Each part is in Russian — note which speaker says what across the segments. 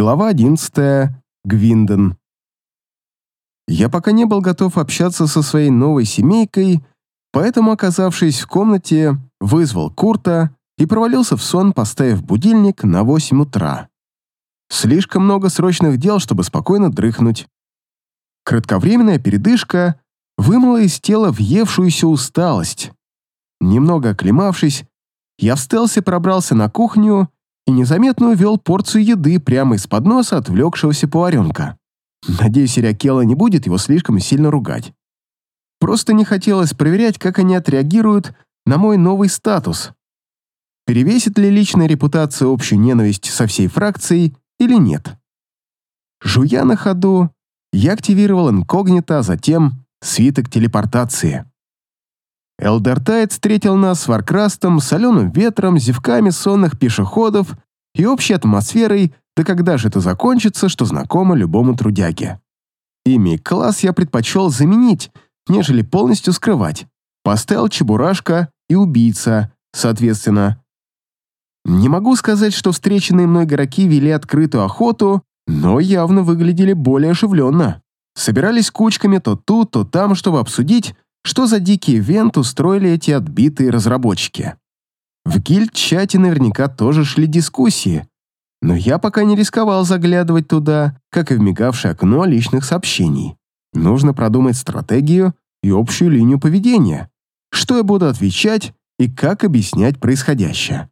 Speaker 1: Глава 11. Гвинден. Я пока не был готов общаться со своей новой семейкой, поэтому, оказавшись в комнате, вызвал Курта и провалился в сон, поставив будильник на 8 утра. Слишком много срочных дел, чтобы спокойно дрыхнуть. Кратковременная передышка вымыла из тела въевшуюся усталость. Немного оклемавшись, я встался и пробрался на кухню и незаметно увел порцию еды прямо из-под носа отвлекшегося поваренка. Надеюсь, Иракела не будет его слишком сильно ругать. Просто не хотелось проверять, как они отреагируют на мой новый статус. Перевесит ли личная репутация общую ненависть со всей фракцией или нет. Жуя на ходу, я активировал инкогнито, а затем свиток телепортации. Элдертайт встретил нас с варкрастом, соленым ветром, зевками сонных пешеходов и общей атмосферой, да когда же это закончится, что знакомо любому трудяге. Имя и класс я предпочел заменить, нежели полностью скрывать. Поставил Чебурашка и Убийца, соответственно. Не могу сказать, что встреченные мной игроки вели открытую охоту, но явно выглядели более оживленно. Собирались кучками то тут, то там, чтобы обсудить, что за дикий ивент устроили эти отбитые разработчики. В гильд-чате наверняка тоже шли дискуссии, но я пока не рисковал заглядывать туда, как и в мигавшее окно личных сообщений. Нужно продумать стратегию и общую линию поведения, что я буду отвечать и как объяснять происходящее.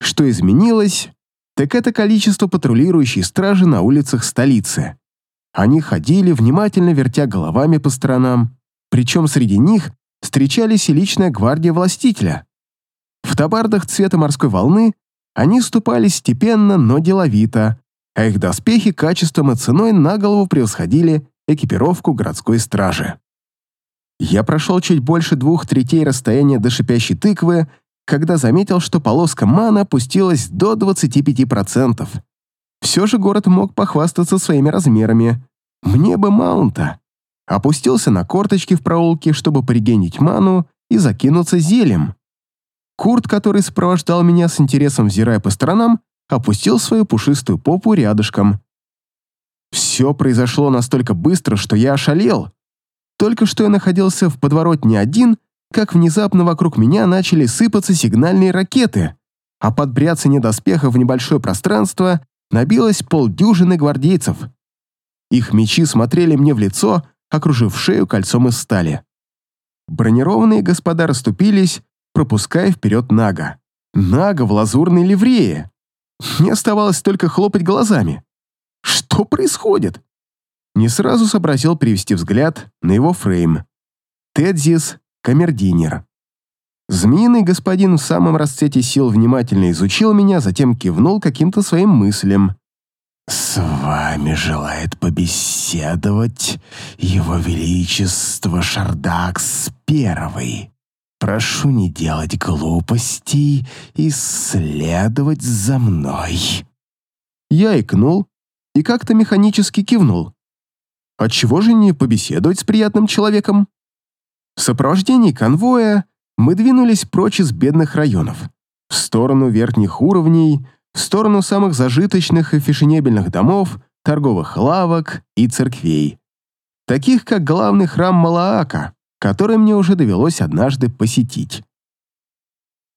Speaker 1: Что изменилось, так это количество патрулирующей стражи на улицах столицы. Они ходили, внимательно вертя головами по сторонам, причем среди них встречались и личная гвардия властителя. В табардах цвета морской волны они ступали степенно, но деловито, а их доспехи качеством и ценой на голову превосходили экипировку городской стражи. Я прошел чуть больше двух третей расстояния до шипящей тыквы, когда заметил, что полоска мана опустилась до 25%. Все же город мог похвастаться своими размерами. Мне бы маунта опустился на корточки в проулке, чтобы пригенить ману и закинуться зелем. Курт, который сопровождал меня с интересом, взирая по сторонам, опустил свою пушистую попу рядышком. Все произошло настолько быстро, что я ошалел. Только что я находился в подворотне один, как внезапно вокруг меня начали сыпаться сигнальные ракеты, а под бряцание доспехов в небольшое пространство набилось полдюжины гвардейцев. Их мечи смотрели мне в лицо, окружив шею кольцом из стали. Бронированные господа расступились, пропуская вперед Нага. Нага в лазурной ливрее. Мне оставалось только хлопать глазами. Что происходит? Не сразу сообразил привести взгляд на его фрейм. Тедзис Камердинер. Змеиный господин в самом расцвете сил внимательно изучил меня, затем кивнул каким-то своим мыслям.
Speaker 2: «С вами желает побеседовать Его Величество Шардакс Первый. Прошу не делать глупостей и следовать за мной».
Speaker 1: Я икнул и как-то механически кивнул. Отчего же не побеседовать с приятным человеком? В сопровождении конвоя мы двинулись прочь из бедных районов, в сторону верхних уровней, в сторону самых зажиточных и фешенебельных домов, торговых лавок и церквей. Таких, как главный храм Малаака, который мне уже довелось однажды посетить.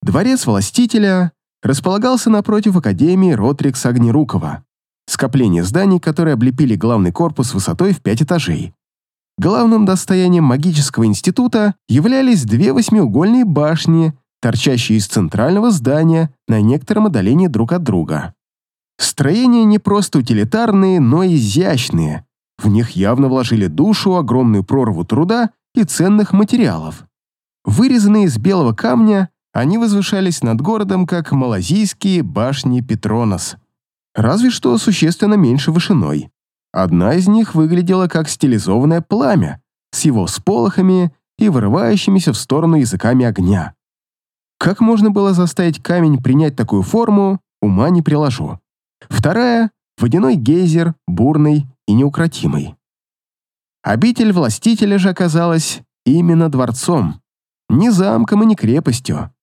Speaker 1: Дворец властителя располагался напротив Академии Ротрикса Огнерукова, скопление зданий, которые облепили главный корпус высотой в пять этажей. Главным достоянием магического института являлись две восьмиугольные башни торчащие из центрального здания на некотором отдалении друг от друга. Строения не просто утилитарные, но изящные. В них явно вложили душу, огромную прорву труда и ценных материалов. Вырезанные из белого камня, они возвышались над городом, как малазийские башни Петронос. Разве что существенно меньше вышиной. Одна из них выглядела как стилизованное пламя, с его сполохами и вырывающимися в сторону языками огня. Как можно было заставить камень принять такую форму, ума не приложу. Вторая — водяной гейзер, бурный и неукротимый. Обитель властителя же оказалась именно дворцом, не замком и не крепостью.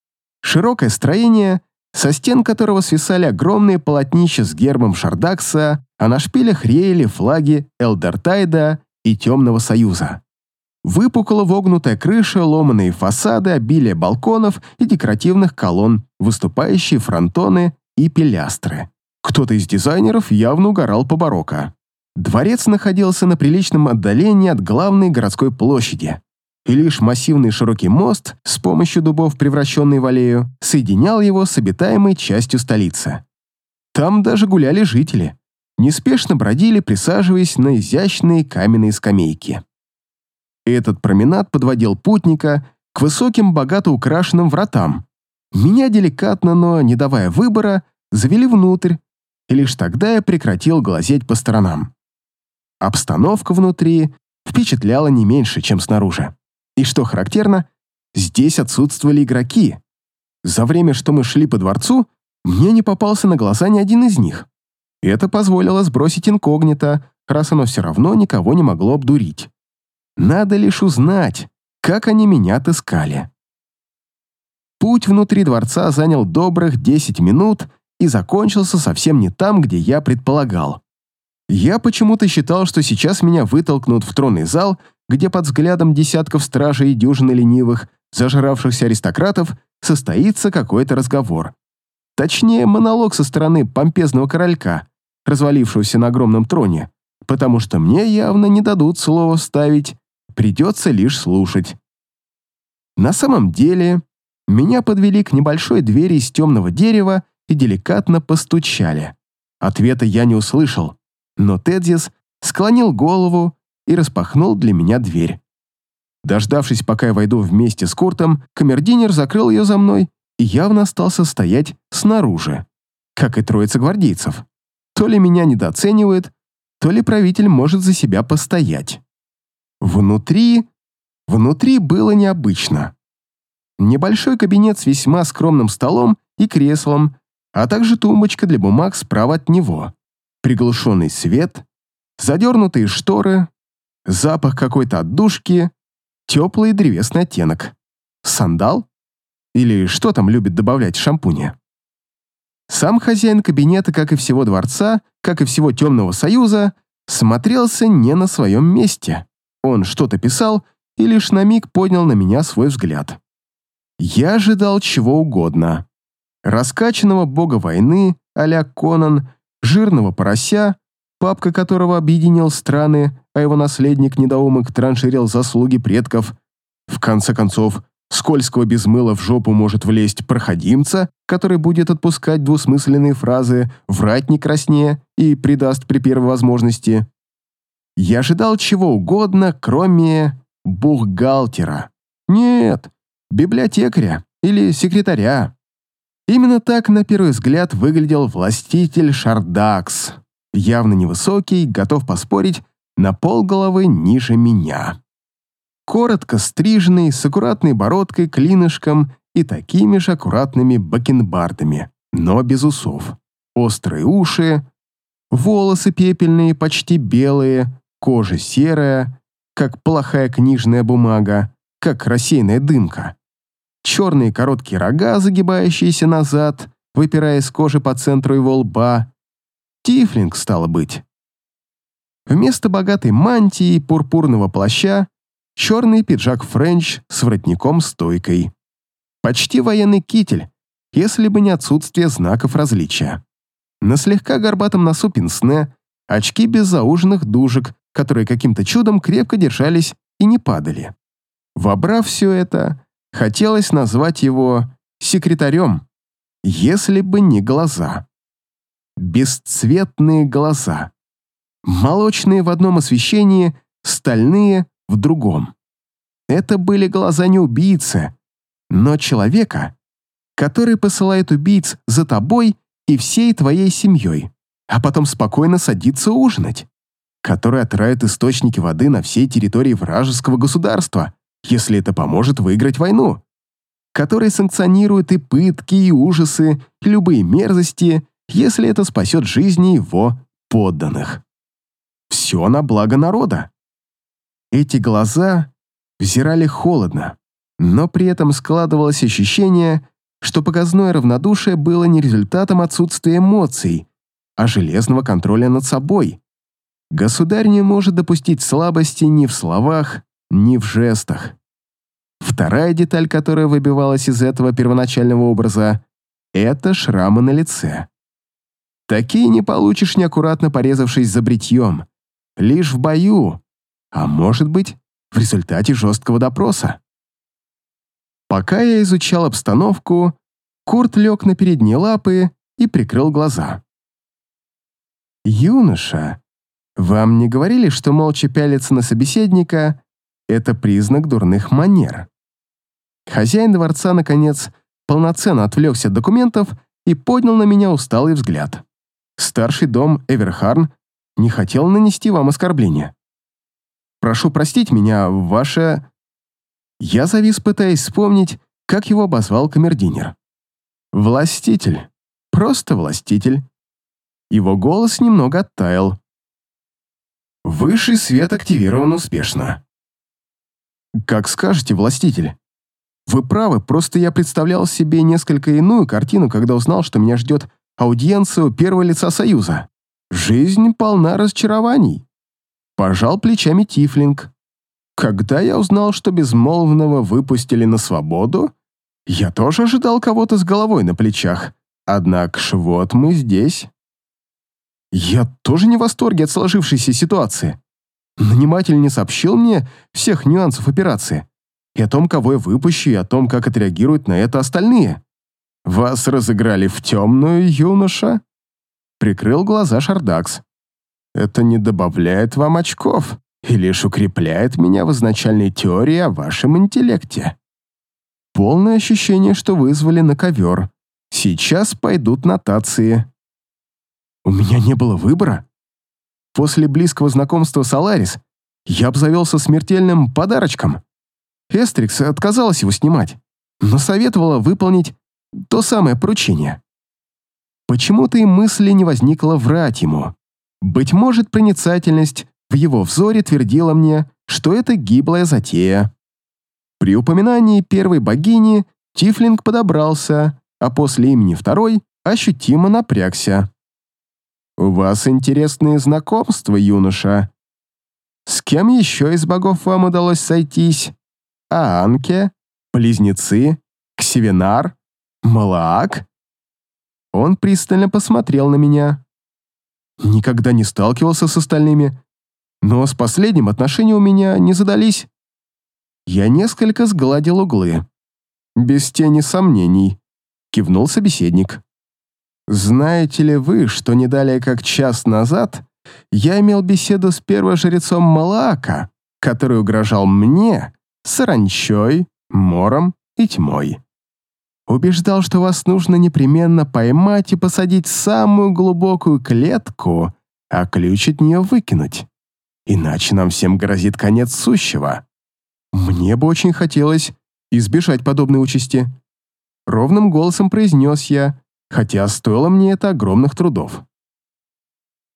Speaker 1: Широкое строение со стен которого свисали огромные полотнища с гербом Шардакса, а на шпилях реяли флаги Элдертайда и Темного Союза. Выпукла вогнутая крыша, ломаные фасады, обилие балконов и декоративных колонн, выступающие фронтоны и пилястры. Кто-то из дизайнеров явно угорал по барокко. Дворец находился на приличном отдалении от главной городской площади, и лишь массивный широкий мост, с помощью дубов, превращенный в аллею, соединял его с обитаемой частью столицы. Там даже гуляли жители, неспешно бродили, присаживаясь на изящные каменные скамейки. Этот променад подводил путника к высоким, богато украшенным вратам. Меня деликатно, но не давая выбора, завели внутрь, и лишь тогда я прекратил глазеть по сторонам. Обстановка внутри впечатляла не меньше, чем снаружи. И что характерно, здесь отсутствовали игроки. За время, что мы шли по дворцу, мне не попался на глаза ни один из них. Это позволило сбросить инкогнито, раз оно все равно никого не могло обдурить. Надо лишь узнать, как они меня отыскали. Путь внутри дворца занял добрых 10 минут и закончился совсем не там, где я предполагал. Я почему-то считал, что сейчас меня вытолкнут в тронный зал, где под взглядом десятков стражей и дюжины ленивых, зажравшихся аристократов, состоится какой-то разговор. Точнее, монолог со стороны помпезного королька, развалившегося на огромном троне, потому что мне явно не дадут слова вставить, придется лишь слушать. На самом деле, меня подвели к небольшой двери из темного дерева и деликатно постучали. Ответа я не услышал, но Тедзис склонил голову и распахнул для меня дверь. Дождавшись, пока я войду вместе с Куртом, камердинер закрыл ее за мной и явно остался стоять снаружи, как и троица гвардейцев. То ли меня недооценивает, то ли правитель может за себя постоять. Внутри... Внутри было необычно. Небольшой кабинет с весьма скромным столом и креслом, а также тумбочка для бумаг справа от него. Приглушенный свет, задернутые шторы, запах какой-то отдушки, теплый древесный оттенок. Сандал? Или что там любит добавлять в шампуне? Сам хозяин кабинета, как и всего дворца, как и всего Темного Союза, смотрелся не на своем месте. Он что-то писал и лишь на миг поднял на меня свой взгляд. Я ожидал чего угодно. Раскачанного бога войны, а Конан, жирного порося, папка которого объединил страны, а его наследник-недоумок транширил заслуги предков. В конце концов, скользкого без мыла в жопу может влезть проходимца, который будет отпускать двусмысленные фразы, врать не краснее и придаст при первой возможности. Я ожидал чего угодно, кроме бухгалтера. Нет, библиотекаря или секретаря. Именно так, на первый взгляд, выглядел властитель Шардакс. Явно невысокий, готов поспорить, на полголовы ниже меня. Коротко стриженный, с аккуратной бородкой, клинышком и такими же аккуратными бакенбардами, но без усов. Острые уши, волосы пепельные, почти белые, кожа серая, как плохая книжная бумага, как рассеянная дымка. Черные короткие рога, загибающиеся назад, выпирая из кожи по центру его лба. Тифлинг, стало быть. Вместо богатой мантии и пурпурного плаща черный пиджак френч с воротником-стойкой. Почти военный китель, если бы не отсутствие знаков различия. На слегка горбатом носу пенсне, очки без зауженных дужек, которые каким-то чудом крепко держались и не падали. Вобрав все это, хотелось назвать его секретарем, если бы не глаза. Бесцветные глаза. Молочные в одном освещении, стальные в другом. Это были глаза не убийцы, но человека, который посылает убийц за тобой и всей твоей семьей, а потом спокойно садится ужинать который отравит источники воды на всей территории вражеского государства, если это поможет выиграть войну, который санкционирует и пытки, и ужасы, и любые мерзости, если это спасет жизни его подданных. Все на благо народа. Эти глаза взирали холодно, но при этом складывалось ощущение, что показное равнодушие было не результатом отсутствия эмоций, а железного контроля над собой. Государь не может допустить слабости ни в словах, ни в жестах. Вторая деталь, которая выбивалась из этого первоначального образа, это шрамы на лице. Такие не получишь, неаккуратно порезавшись за бритьем. Лишь в бою, а может быть, в результате жесткого допроса. Пока я изучал обстановку, Курт лег на передние лапы и прикрыл глаза. «Юноша, вам не говорили, что молча пялиться на собеседника — это признак дурных манер?» Хозяин дворца, наконец, полноценно отвлекся от документов и поднял на меня усталый взгляд. Старший дом Эверхарн не хотел нанести вам оскорбление. Прошу простить меня, ваше...» Я завис, пытаясь вспомнить, как его обозвал камердинер. «Властитель. Просто властитель». Его голос немного оттаял. «Высший свет активирован успешно». «Как скажете, властитель. Вы правы, просто я представлял себе несколько иную картину, когда узнал, что меня ждет аудиенция у первого лица Союза. Жизнь полна разочарований. Пожал плечами Тифлинг. Когда я узнал, что безмолвного выпустили на свободу, я тоже ожидал кого-то с головой на плечах. Однако ж вот мы здесь. Я тоже не в восторге от сложившейся ситуации. Наниматель не сообщил мне всех нюансов операции. И о том, кого я выпущу, и о том, как отреагируют на это остальные. Вас разыграли в темную, юноша? Прикрыл глаза Шардакс это не добавляет вам очков и лишь укрепляет меня в изначальной теории о вашем интеллекте. Полное ощущение, что вызвали на ковер. Сейчас пойдут нотации. У меня не было выбора. После близкого знакомства с Аларис я обзавелся смертельным подарочком. Эстрикс отказалась его снимать, но советовала выполнить то самое поручение. Почему-то и мысли не возникло врать ему. Быть может, проницательность в его взоре твердила мне, что это гиблая затея. При упоминании первой богини Тифлинг подобрался, а после имени второй ощутимо напрягся. «У вас интересные знакомства, юноша. С кем еще из богов вам удалось сойтись? Аанке? Близнецы? Ксевенар? Малаак?» Он пристально посмотрел на меня. Никогда не сталкивался с остальными, но с последним отношения у меня не задались. Я несколько сгладил углы. Без тени сомнений, кивнул собеседник. Знаете ли вы, что не далее как час назад я имел беседу с первожрецом Малаака, который угрожал мне, саранчой, мором и тьмой? убеждал, что вас нужно непременно поймать и посадить в самую глубокую клетку, а ключ от нее выкинуть. Иначе нам всем грозит конец сущего. Мне бы очень хотелось избежать подобной участи. Ровным голосом произнес я, хотя стоило мне это огромных трудов.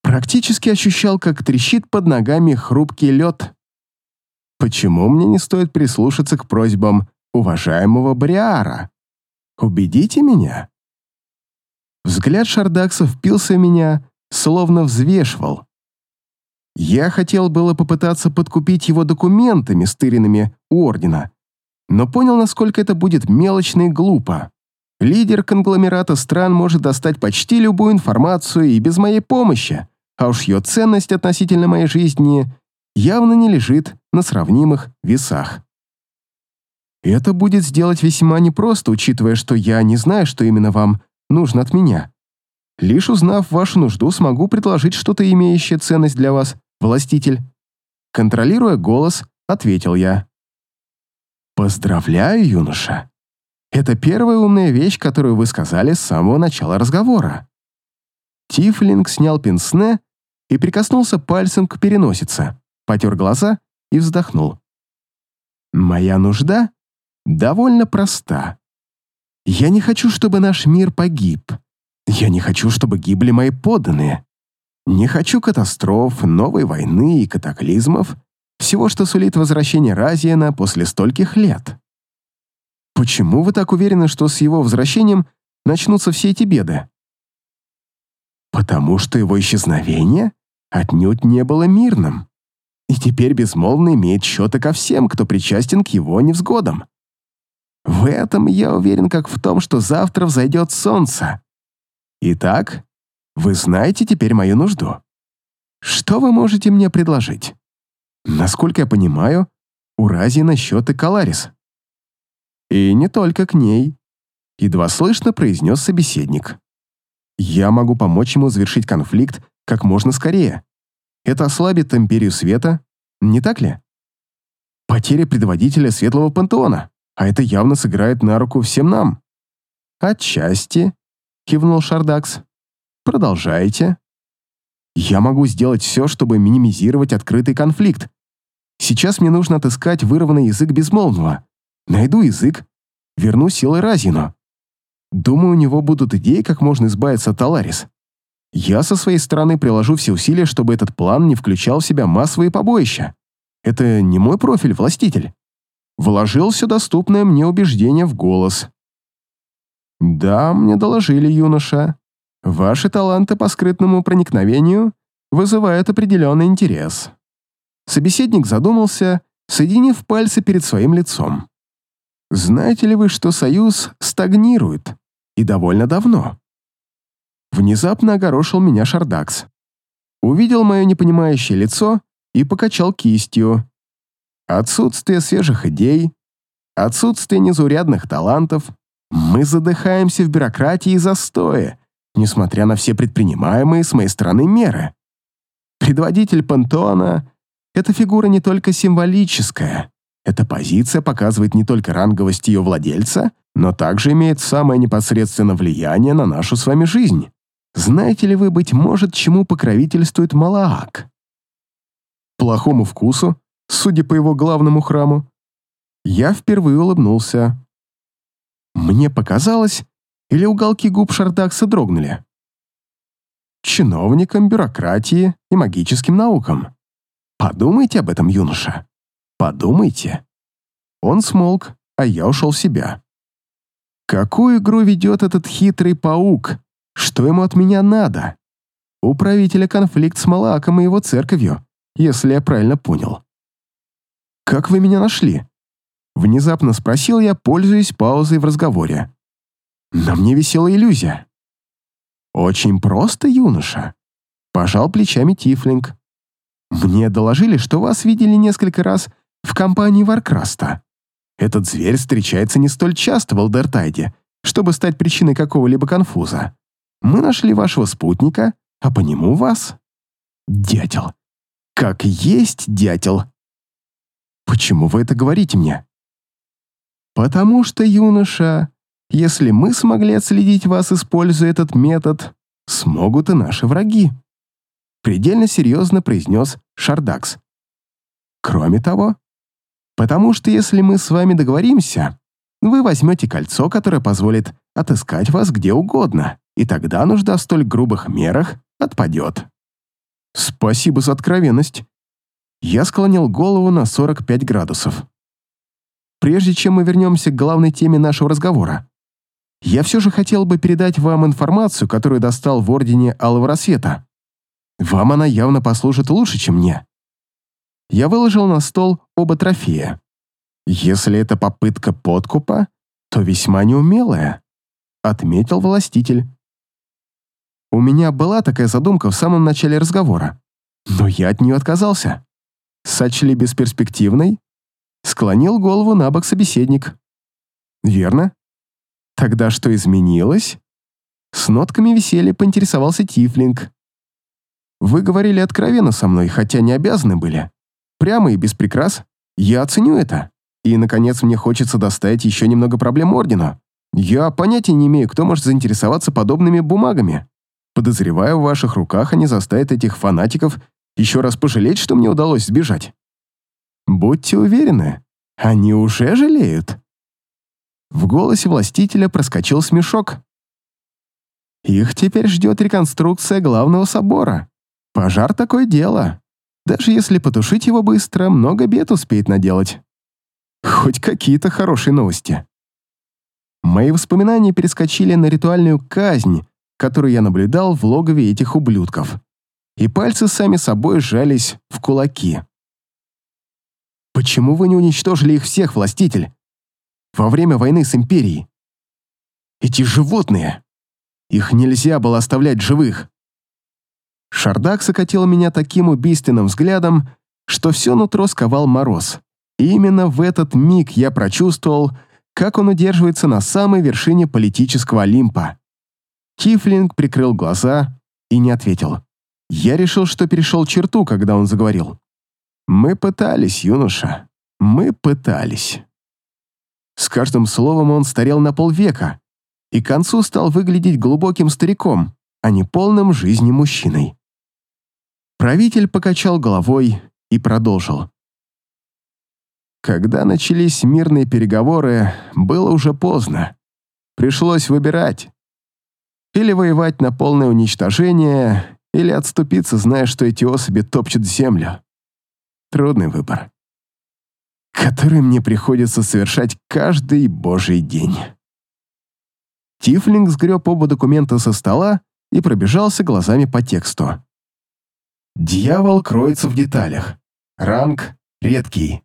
Speaker 1: Практически ощущал, как трещит под ногами хрупкий лед. Почему мне не стоит прислушаться к просьбам уважаемого Бриара? Убедите меня». Взгляд Шардакса впился в меня, словно взвешивал. Я хотел было попытаться подкупить его документами, стыренными у Ордена, но понял, насколько это будет мелочно и глупо. Лидер конгломерата стран может достать почти любую информацию и без моей помощи, а уж ее ценность относительно моей жизни явно не лежит на сравнимых весах. Это будет сделать весьма непросто, учитывая, что я не знаю, что именно вам нужно от меня. Лишь узнав вашу нужду, смогу предложить что-то, имеющее ценность для вас, властитель. Контролируя голос, ответил я. Поздравляю, юноша. Это первая умная вещь, которую вы сказали с самого начала разговора. Тифлинг снял пенсне и прикоснулся пальцем к переносице, потер глаза и вздохнул. «Моя нужда довольно проста. Я не хочу, чтобы наш мир погиб. Я не хочу, чтобы гибли мои подданные. Не хочу катастроф, новой войны и катаклизмов, всего, что сулит возвращение Разиена после стольких лет. Почему вы так уверены, что с его возвращением начнутся все эти беды? Потому что его исчезновение отнюдь не было мирным. И теперь безмолвно имеет счеты ко всем, кто причастен к его невзгодам. В этом я уверен, как в том, что завтра взойдет солнце. Итак, вы знаете теперь мою нужду. Что вы можете мне предложить? Насколько я понимаю, у Рази на счеты Каларис. И не только к ней, едва слышно произнес собеседник. Я могу помочь ему завершить конфликт как можно скорее. Это ослабит империю света, не так ли? Потеря предводителя Светлого Пантеона, а это явно сыграет на руку всем нам. Отчасти, кивнул Шардакс. Продолжайте. Я могу сделать все, чтобы минимизировать открытый конфликт. Сейчас мне нужно отыскать вырванный язык безмолвного. Найду язык, верну силы Разину. Думаю, у него будут идеи, как можно избавиться от Таларис. Я со своей стороны приложу все усилия, чтобы этот план не включал в себя массовые побоища. Это не мой профиль, властитель. Вложил все доступное мне убеждение в голос. Да, мне доложили, юноша. Ваши таланты по скрытному проникновению вызывают определенный интерес. Собеседник задумался, соединив пальцы перед своим лицом. Знаете ли вы, что Союз стагнирует? И довольно давно. Внезапно огорошил меня Шардакс. Увидел мое непонимающее лицо и покачал кистью. Отсутствие свежих идей, отсутствие незаурядных талантов. Мы задыхаемся в бюрократии и застое, несмотря на все предпринимаемые с моей стороны меры. Предводитель пантеона — это фигура не только символическая. Эта позиция показывает не только ранговость ее владельца, но также имеет самое непосредственное влияние на нашу с вами жизнь. Знаете ли вы, быть может, чему покровительствует Малаак? Плохому вкусу, судя по его главному храму. Я впервые улыбнулся. Мне показалось, или уголки губ Шардакса дрогнули. Чиновникам, бюрократии и магическим наукам. Подумайте об этом, юноша. Подумайте. Он смолк, а я ушел в себя. Какую игру ведет этот хитрый паук? Что ему от меня надо? У правителя конфликт с Малаком и его церковью, если я правильно понял. «Как вы меня нашли?» Внезапно спросил я, пользуясь паузой в разговоре. На мне висела иллюзия. «Очень просто, юноша», — пожал плечами Тифлинг. «Мне доложили, что вас видели несколько раз в компании Варкраста. Этот зверь встречается не столь часто в Алдертайде, чтобы стать причиной какого-либо конфуза. Мы нашли вашего спутника, а по нему вас. Дятел. Как есть дятел. Почему вы это говорите мне? Потому что, юноша, если мы смогли отследить вас, используя этот метод, смогут и наши враги. Предельно серьезно произнес Шардакс. Кроме того, потому что если мы с вами договоримся, вы возьмете кольцо, которое позволит отыскать вас где угодно и тогда нужда в столь грубых мерах отпадет. Спасибо за откровенность. Я склонил голову на 45 градусов. Прежде чем мы вернемся к главной теме нашего разговора, я все же хотел бы передать вам информацию, которую достал в Ордене Алого Рассвета. Вам она явно послужит лучше, чем мне. Я выложил на стол оба трофея. Если это попытка подкупа, то весьма неумелая, отметил властитель. У меня была такая задумка в самом начале разговора, но я от нее отказался. Сочли бесперспективной? Склонил голову на бок собеседник. Верно. Тогда что изменилось? С нотками веселья поинтересовался Тифлинг. Вы говорили откровенно со мной, хотя не обязаны были. Прямо и без прикрас. Я оценю это. И, наконец, мне хочется доставить еще немного проблем Ордену. Я понятия не имею, кто может заинтересоваться подобными бумагами. Подозреваю, в ваших руках они заставят этих фанатиков еще раз пожалеть, что мне удалось сбежать. Будьте уверены, они уже жалеют. В голосе властителя проскочил смешок. Их теперь ждет реконструкция главного собора. Пожар такое дело. Даже если потушить его быстро, много бед успеет наделать. Хоть какие-то хорошие новости. Мои воспоминания перескочили на ритуальную казнь, которую я наблюдал в логове этих ублюдков. И пальцы сами собой сжались в кулаки. «Почему вы не уничтожили их всех, властитель? Во время войны с Империей? Эти животные! Их нельзя было оставлять живых!» Шардак сокатил меня таким убийственным взглядом, что все нутро сковал мороз. И именно в этот миг я прочувствовал, как он удерживается на самой вершине политического Олимпа. Тифлинг прикрыл глаза и не ответил. Я решил, что перешел черту, когда он заговорил. «Мы пытались, юноша, мы пытались». С каждым словом он старел на полвека и к концу стал выглядеть глубоким стариком, а не полным жизни мужчиной. Правитель покачал головой и продолжил. Когда начались мирные переговоры, было уже поздно. Пришлось выбирать. Или воевать на полное уничтожение, или отступиться, зная, что эти особи топчут землю. Трудный выбор, который мне приходится совершать каждый божий день. Тифлинг сгреб оба документа со стола и пробежался глазами по тексту. «Дьявол кроется в деталях. Ранг редкий.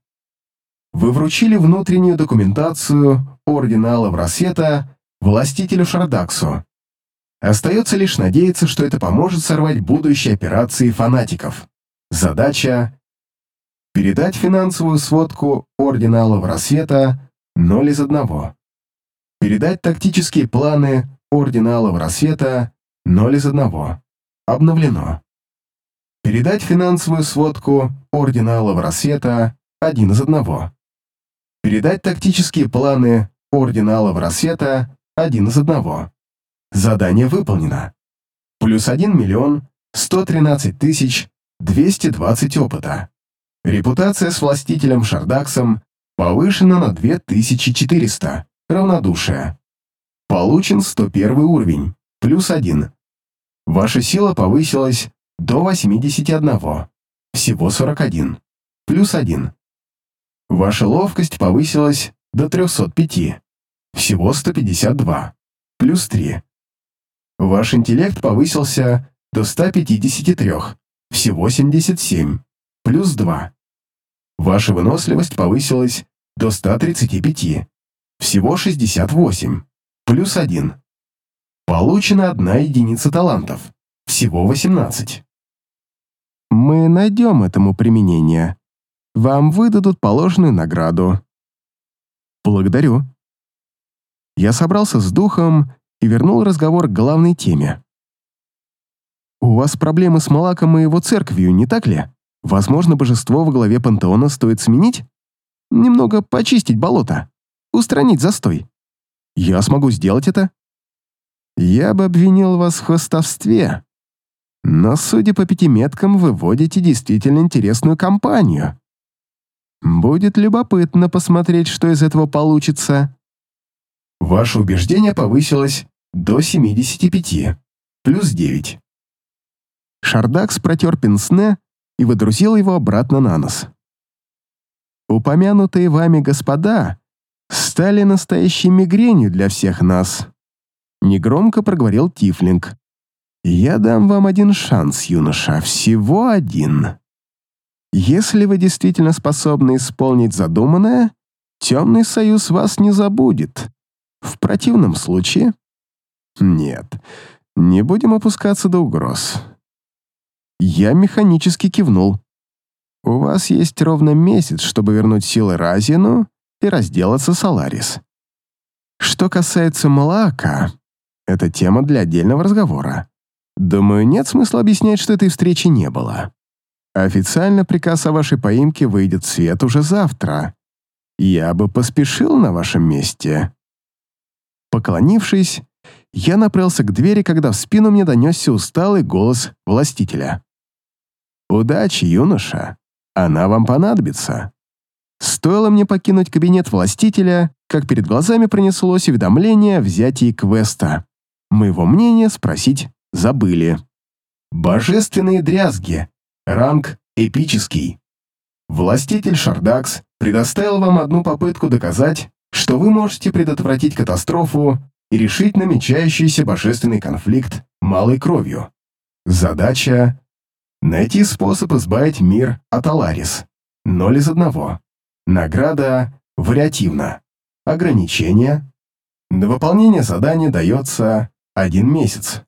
Speaker 1: Вы вручили внутреннюю документацию Ордена Рассвета властителю Шардаксу. Остается лишь надеяться, что это поможет сорвать будущие операции фанатиков. Задача — передать финансовую сводку Ордена Алого Рассвета 0 из 1. Передать тактические планы Ордена Алого Рассвета 0 из 1. Обновлено. Передать финансовую сводку Ордена Рассвета 1 из 1. Передать тактические планы Ордена Рассвета 1 из 1. Задание выполнено. Плюс 1 миллион 113 тысяч 220 опыта. Репутация с властителем Шардаксом повышена на 2400. Равнодушие. Получен 101 уровень. Плюс 1. Ваша сила повысилась до 81. Всего 41. Плюс 1. Ваша ловкость повысилась до 305. Всего 152. Плюс 3. Ваш интеллект повысился до 153. Всего 77. Плюс 2. Ваша выносливость повысилась до 135. Всего 68. Плюс 1. Получена одна единица талантов. Всего 18. Мы найдем этому применение. Вам выдадут положенную награду. Благодарю. Я собрался с духом и вернул разговор к главной теме. У вас проблемы с Малаком и его церковью, не так ли? Возможно, божество во главе пантеона стоит сменить? Немного почистить болото, устранить застой. Я смогу сделать это? Я бы обвинил вас в хвостовстве, но, судя по пятиметкам, вы водите действительно интересную компанию. Будет любопытно посмотреть, что из этого получится. Ваше убеждение повысилось до 75, плюс 9. Шардакс протер пенсне и выдрузил его обратно на нос. Упомянутые вами господа стали настоящей мигренью для всех нас. Негромко проговорил Тифлинг. «Я дам вам один шанс, юноша, всего один. Если вы действительно способны исполнить задуманное, Темный Союз вас не забудет. В противном случае...» «Нет, не будем опускаться до угроз». Я механически кивнул. «У вас есть ровно месяц, чтобы вернуть силы Разину и разделаться с Аларис. Что касается Малака, это тема для отдельного разговора. Думаю, нет смысла объяснять, что этой встречи не было. Официально приказ о вашей поимке выйдет в свет уже завтра. Я бы поспешил на вашем месте. Поклонившись, я направился к двери, когда в спину мне донесся усталый голос властителя. «Удачи, юноша. Она вам понадобится». Стоило мне покинуть кабинет властителя, как перед глазами пронеслось уведомление о взятии квеста. Моего мнения спросить забыли. Божественные дрязги. Ранг эпический. Властитель Шардакс предоставил вам одну попытку доказать, что вы можете предотвратить катастрофу и решить намечающийся божественный конфликт малой кровью. Задача — найти способ избавить мир от Аларис. Ноль из одного. Награда вариативна. Ограничение. На выполнение задания дается один месяц.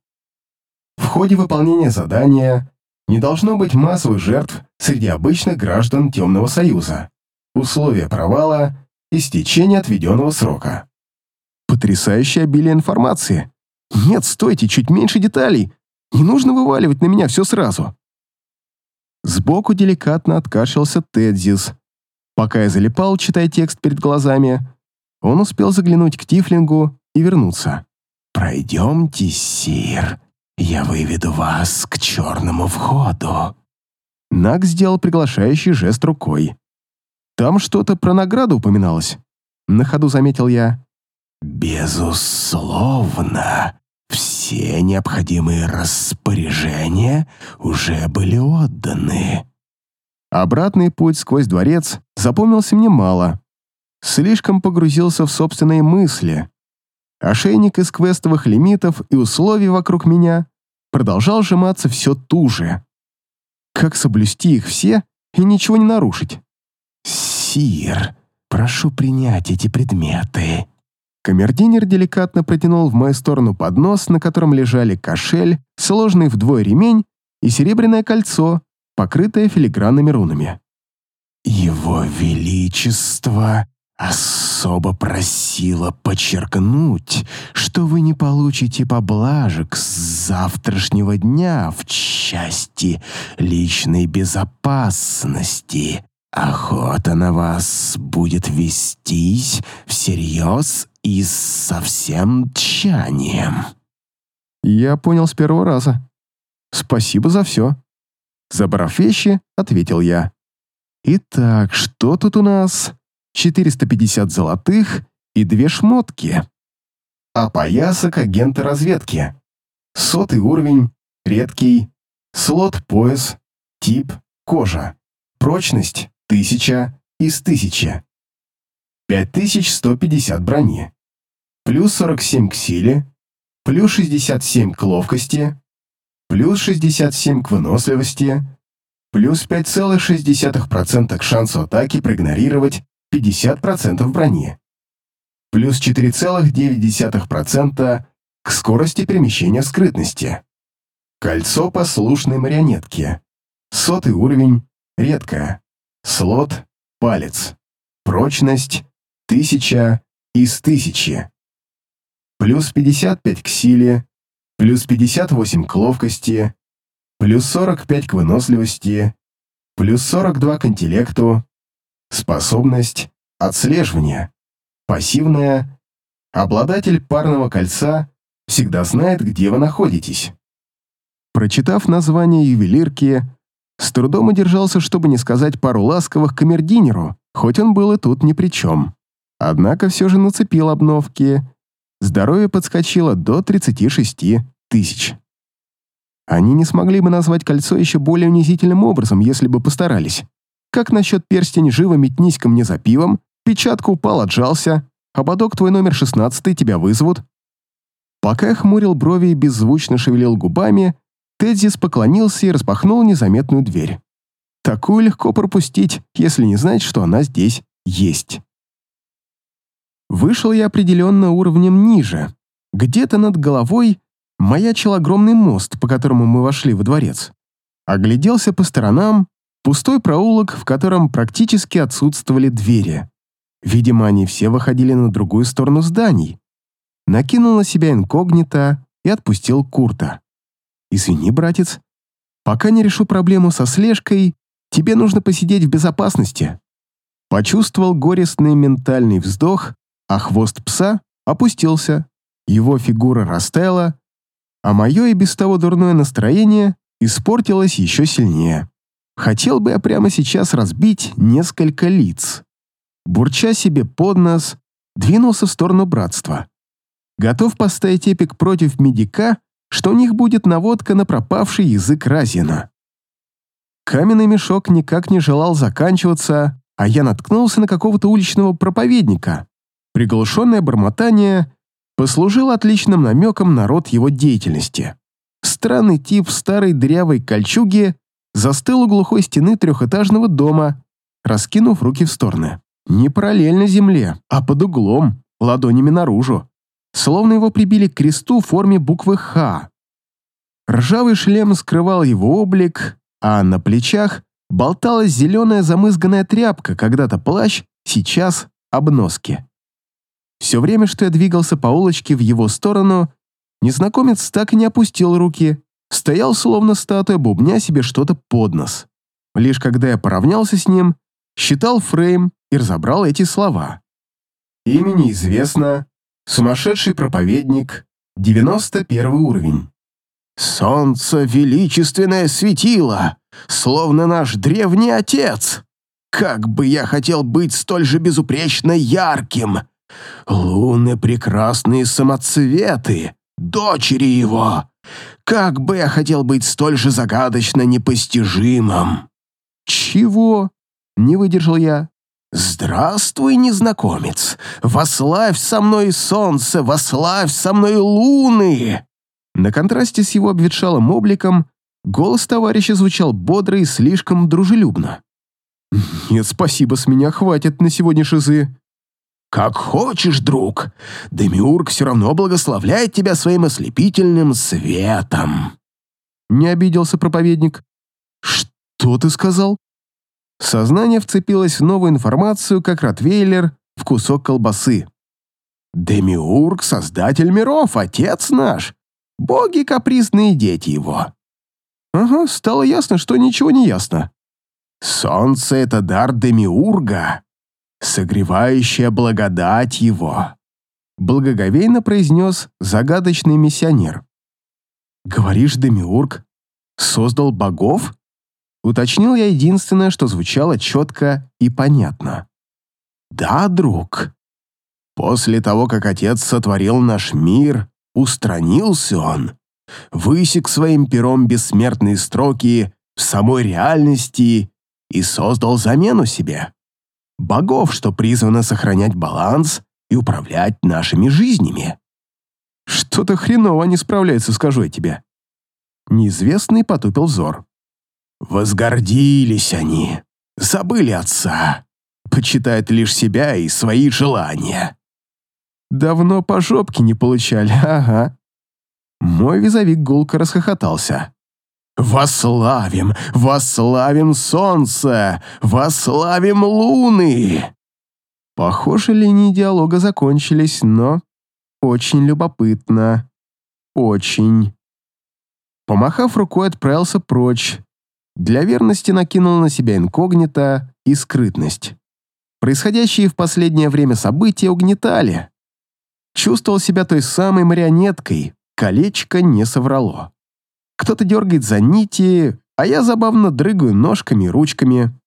Speaker 1: В ходе выполнения задания не должно быть массовых жертв среди обычных граждан Темного Союза. Условия провала – истечение отведенного срока. Потрясающее обилие информации. Нет, стойте, чуть меньше деталей. Не нужно вываливать на меня все сразу. Сбоку деликатно откашлялся Тедзис. Пока я залипал, читая текст перед глазами, он успел заглянуть к Тифлингу и вернуться.
Speaker 2: «Пройдемте, Сир», я выведу вас к черному входу».
Speaker 1: Наг сделал приглашающий жест рукой. «Там что-то про награду упоминалось», — на ходу заметил я.
Speaker 2: «Безусловно, все необходимые распоряжения уже были отданы».
Speaker 1: Обратный путь сквозь дворец запомнился мне мало. Слишком погрузился в собственные мысли, Ошейник из квестовых лимитов и условий вокруг меня продолжал сжиматься все туже. Как соблюсти их все и ничего не нарушить?
Speaker 2: «Сир, прошу принять эти предметы».
Speaker 1: Камердинер деликатно протянул в мою сторону поднос, на котором лежали кошель, сложный вдвое ремень и серебряное кольцо, покрытое филигранными рунами.
Speaker 2: «Его Величество особо просила подчеркнуть, что вы не получите поблажек с завтрашнего дня в части личной безопасности. Охота на вас будет вестись всерьез и со всем тщанием.
Speaker 1: Я понял с первого раза. Спасибо за все. Забрав вещи, ответил я. Итак, что тут у нас? 450 золотых и две шмотки. А поясок агента разведки. Сотый уровень, редкий, слот-пояс, тип, кожа. Прочность 1000 из 1000. 5150 брони. Плюс 47 к силе, плюс 67 к ловкости, плюс 67 к выносливости, плюс 5,6% к шансу атаки проигнорировать 50% брони, плюс 4,9% к скорости перемещения скрытности. Кольцо послушной марионетки. Сотый уровень, редкое. Слот, палец. Прочность, 1000 из 1000. Плюс 55 к силе, плюс 58 к ловкости, плюс 45 к выносливости, плюс 42 к интеллекту, Способность отслеживания. Пассивная. Обладатель парного кольца всегда знает, где вы находитесь. Прочитав название ювелирки, с трудом удержался, чтобы не сказать пару ласковых камердинеру, хоть он был и тут ни при чем. Однако все же нацепил обновки. Здоровье подскочило до 36 тысяч. Они не смогли бы назвать кольцо еще более унизительным образом, если бы постарались. Как насчет перстень живо метнись ко мне за пивом, печатка упал, отжался, ободок твой номер 16 тебя вызовут. Пока я хмурил брови и беззвучно шевелил губами, Тедзис поклонился и распахнул незаметную дверь. Такую легко пропустить, если не знать, что она здесь есть. Вышел я определенно уровнем ниже. Где-то над головой маячил огромный мост, по которому мы вошли во дворец. Огляделся по сторонам Пустой проулок, в котором практически отсутствовали двери. Видимо, они все выходили на другую сторону зданий. Накинул на себя инкогнито и отпустил Курта. «Извини, братец, пока не решу проблему со слежкой, тебе нужно посидеть в безопасности». Почувствовал горестный ментальный вздох, а хвост пса опустился, его фигура растаяла, а мое и без того дурное настроение испортилось еще сильнее. Хотел бы я прямо сейчас разбить несколько лиц. Бурча себе под нос, двинулся в сторону братства. Готов поставить эпик против медика, что у них будет наводка на пропавший язык Разина. Каменный мешок никак не желал заканчиваться, а я наткнулся на какого-то уличного проповедника. Приглушенное бормотание послужило отличным намеком на род его деятельности. Странный тип в старой дырявой кольчуге застыл у глухой стены трехэтажного дома, раскинув руки в стороны. Не параллельно земле, а под углом, ладонями наружу. Словно его прибили к кресту в форме буквы «Х». Ржавый шлем скрывал его облик, а на плечах болталась зеленая замызганная тряпка, когда-то плащ, сейчас обноски. Все время, что я двигался по улочке в его сторону, незнакомец так и не опустил руки, стоял словно статуя, бубня себе что-то под нос. Лишь когда я поравнялся с ним, считал фрейм и разобрал эти слова. Имя неизвестно, сумасшедший проповедник, 91 уровень.
Speaker 2: Солнце величественное светило, словно наш древний отец. Как бы я хотел быть столь же безупречно ярким. Луны прекрасные самоцветы, дочери его. Как бы я хотел быть столь же загадочно непостижимым.
Speaker 1: Чего? Не выдержал я.
Speaker 2: «Здравствуй, незнакомец! Вославь со мной солнце, вославь со мной луны!»
Speaker 1: На контрасте с его обветшалым обликом голос товарища звучал бодро и слишком дружелюбно. «Нет, спасибо, с меня хватит на сегодня шизы».
Speaker 2: «Как хочешь, друг. Демиург все равно благословляет тебя своим ослепительным светом».
Speaker 1: Не обиделся проповедник. «Что ты сказал?» Сознание вцепилось в новую информацию, как ротвейлер в кусок колбасы.
Speaker 2: «Демиург — создатель миров, отец наш. Боги — капризные дети его».
Speaker 1: «Ага, стало ясно, что ничего не ясно».
Speaker 2: «Солнце — это дар Демиурга, согревающая благодать его», —
Speaker 1: благоговейно произнес загадочный миссионер. «Говоришь, Демиург создал богов?» Уточнил я единственное, что звучало четко и понятно.
Speaker 2: «Да, друг. После того, как Отец сотворил наш мир, устранился он, высек своим пером бессмертные строки в самой реальности и создал замену себе. Богов, что призвано сохранять баланс и управлять нашими жизнями.
Speaker 1: Что-то хреново не справляется, скажу я тебе. Неизвестный потупил взор.
Speaker 2: Возгордились они, забыли отца, почитают лишь себя и свои желания.
Speaker 1: Давно по жопке не получали, ага. Мой визовик гулко расхохотался.
Speaker 2: «Вославим, вославим солнце, вославим луны!»
Speaker 1: Похоже, линии диалога закончились, но очень любопытно. Очень. Помахав рукой, отправился прочь, для верности накинул на себя инкогнито и скрытность. Происходящие в последнее время события угнетали. Чувствовал себя той самой марионеткой, колечко не соврало. Кто-то дергает за нити, а я забавно дрыгаю ножками и ручками.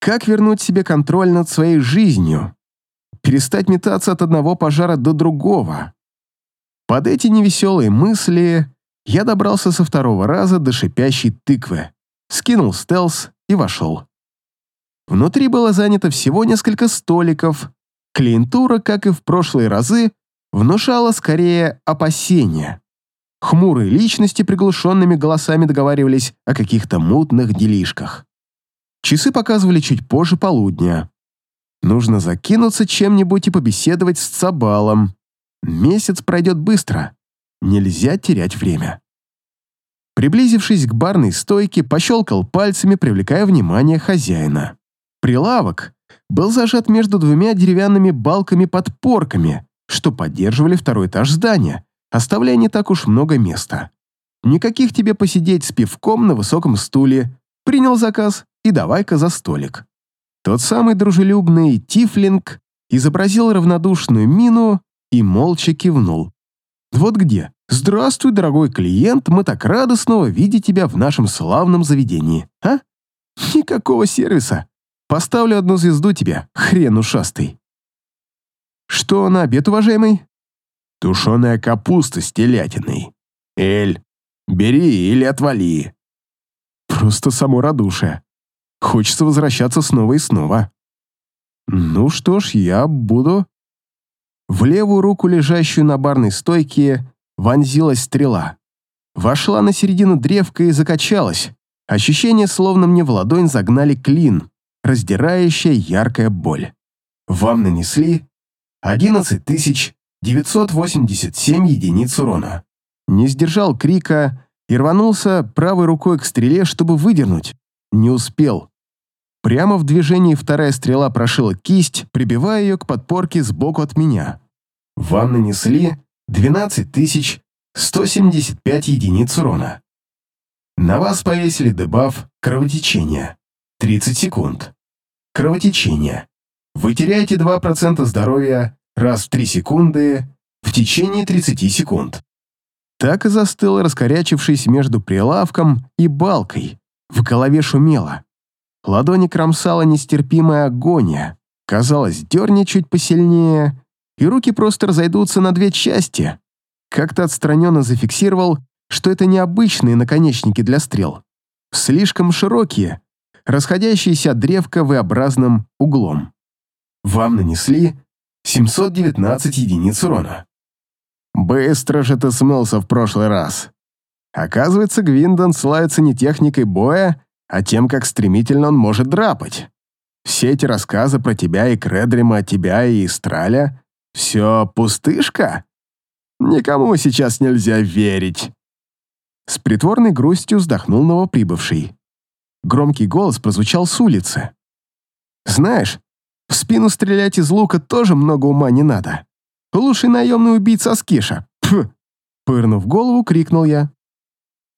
Speaker 1: Как вернуть себе контроль над своей жизнью? Перестать метаться от одного пожара до другого? Под эти невеселые мысли я добрался со второго раза до шипящей тыквы скинул стелс и вошел. Внутри было занято всего несколько столиков. Клиентура, как и в прошлые разы, внушала скорее опасения. Хмурые личности приглушенными голосами договаривались о каких-то мутных делишках. Часы показывали чуть позже полудня. Нужно закинуться чем-нибудь и побеседовать с Цабалом. Месяц пройдет быстро. Нельзя терять время. Приблизившись к барной стойке, пощелкал пальцами, привлекая внимание хозяина. Прилавок был зажат между двумя деревянными балками-подпорками, что поддерживали второй этаж здания, оставляя не так уж много места. Никаких тебе посидеть с пивком на высоком стуле. Принял заказ и давай-ка за столик. Тот самый дружелюбный Тифлинг изобразил равнодушную мину и молча кивнул. Вот где «Здравствуй, дорогой клиент, мы так рады снова видеть тебя в нашем славном заведении, а? Никакого сервиса. Поставлю одну звезду тебе, хрен ушастый». «Что на обед, уважаемый?»
Speaker 2: «Тушеная капуста с телятиной. Эль, бери или отвали».
Speaker 1: Просто само радушие. Хочется возвращаться снова и снова. Ну что ж, я буду В левую руку, лежащую на барной стойке, вонзилась стрела. Вошла на середину древка и закачалась. Ощущение, словно мне в ладонь загнали клин, раздирающая яркая боль. Вам нанесли 11987 единиц урона. Не сдержал крика и рванулся правой рукой к стреле, чтобы выдернуть. Не успел. Прямо в движении вторая стрела прошила кисть, прибивая ее к подпорке сбоку от меня. Вам нанесли 12175 единиц урона. На вас повесили дебаф кровотечения. 30 секунд. Кровотечение. Вы теряете 2% здоровья раз в 3 секунды в течение 30 секунд. Так и застыл, раскорячившись между прилавком и балкой. В голове шумело. Ладони кромсала нестерпимая агония. Казалось, дерни чуть посильнее, и руки просто разойдутся на две части. Как-то отстраненно зафиксировал, что это необычные наконечники для стрел. Слишком широкие, расходящиеся от древка V-образным углом. Вам нанесли 719 единиц урона. Быстро же ты смылся в прошлый раз. Оказывается, Гвиндон славится не техникой боя, а тем, как стремительно он может драпать. Все эти рассказы про тебя и Кредрима, тебя и Истраля — все пустышка? Никому сейчас нельзя верить. С притворной грустью вздохнул новоприбывший. Громкий голос прозвучал с улицы. «Знаешь, в спину стрелять из лука тоже много ума не надо. Лучший наемный убийца Аскиша. Пф!» Пырнув голову, крикнул я.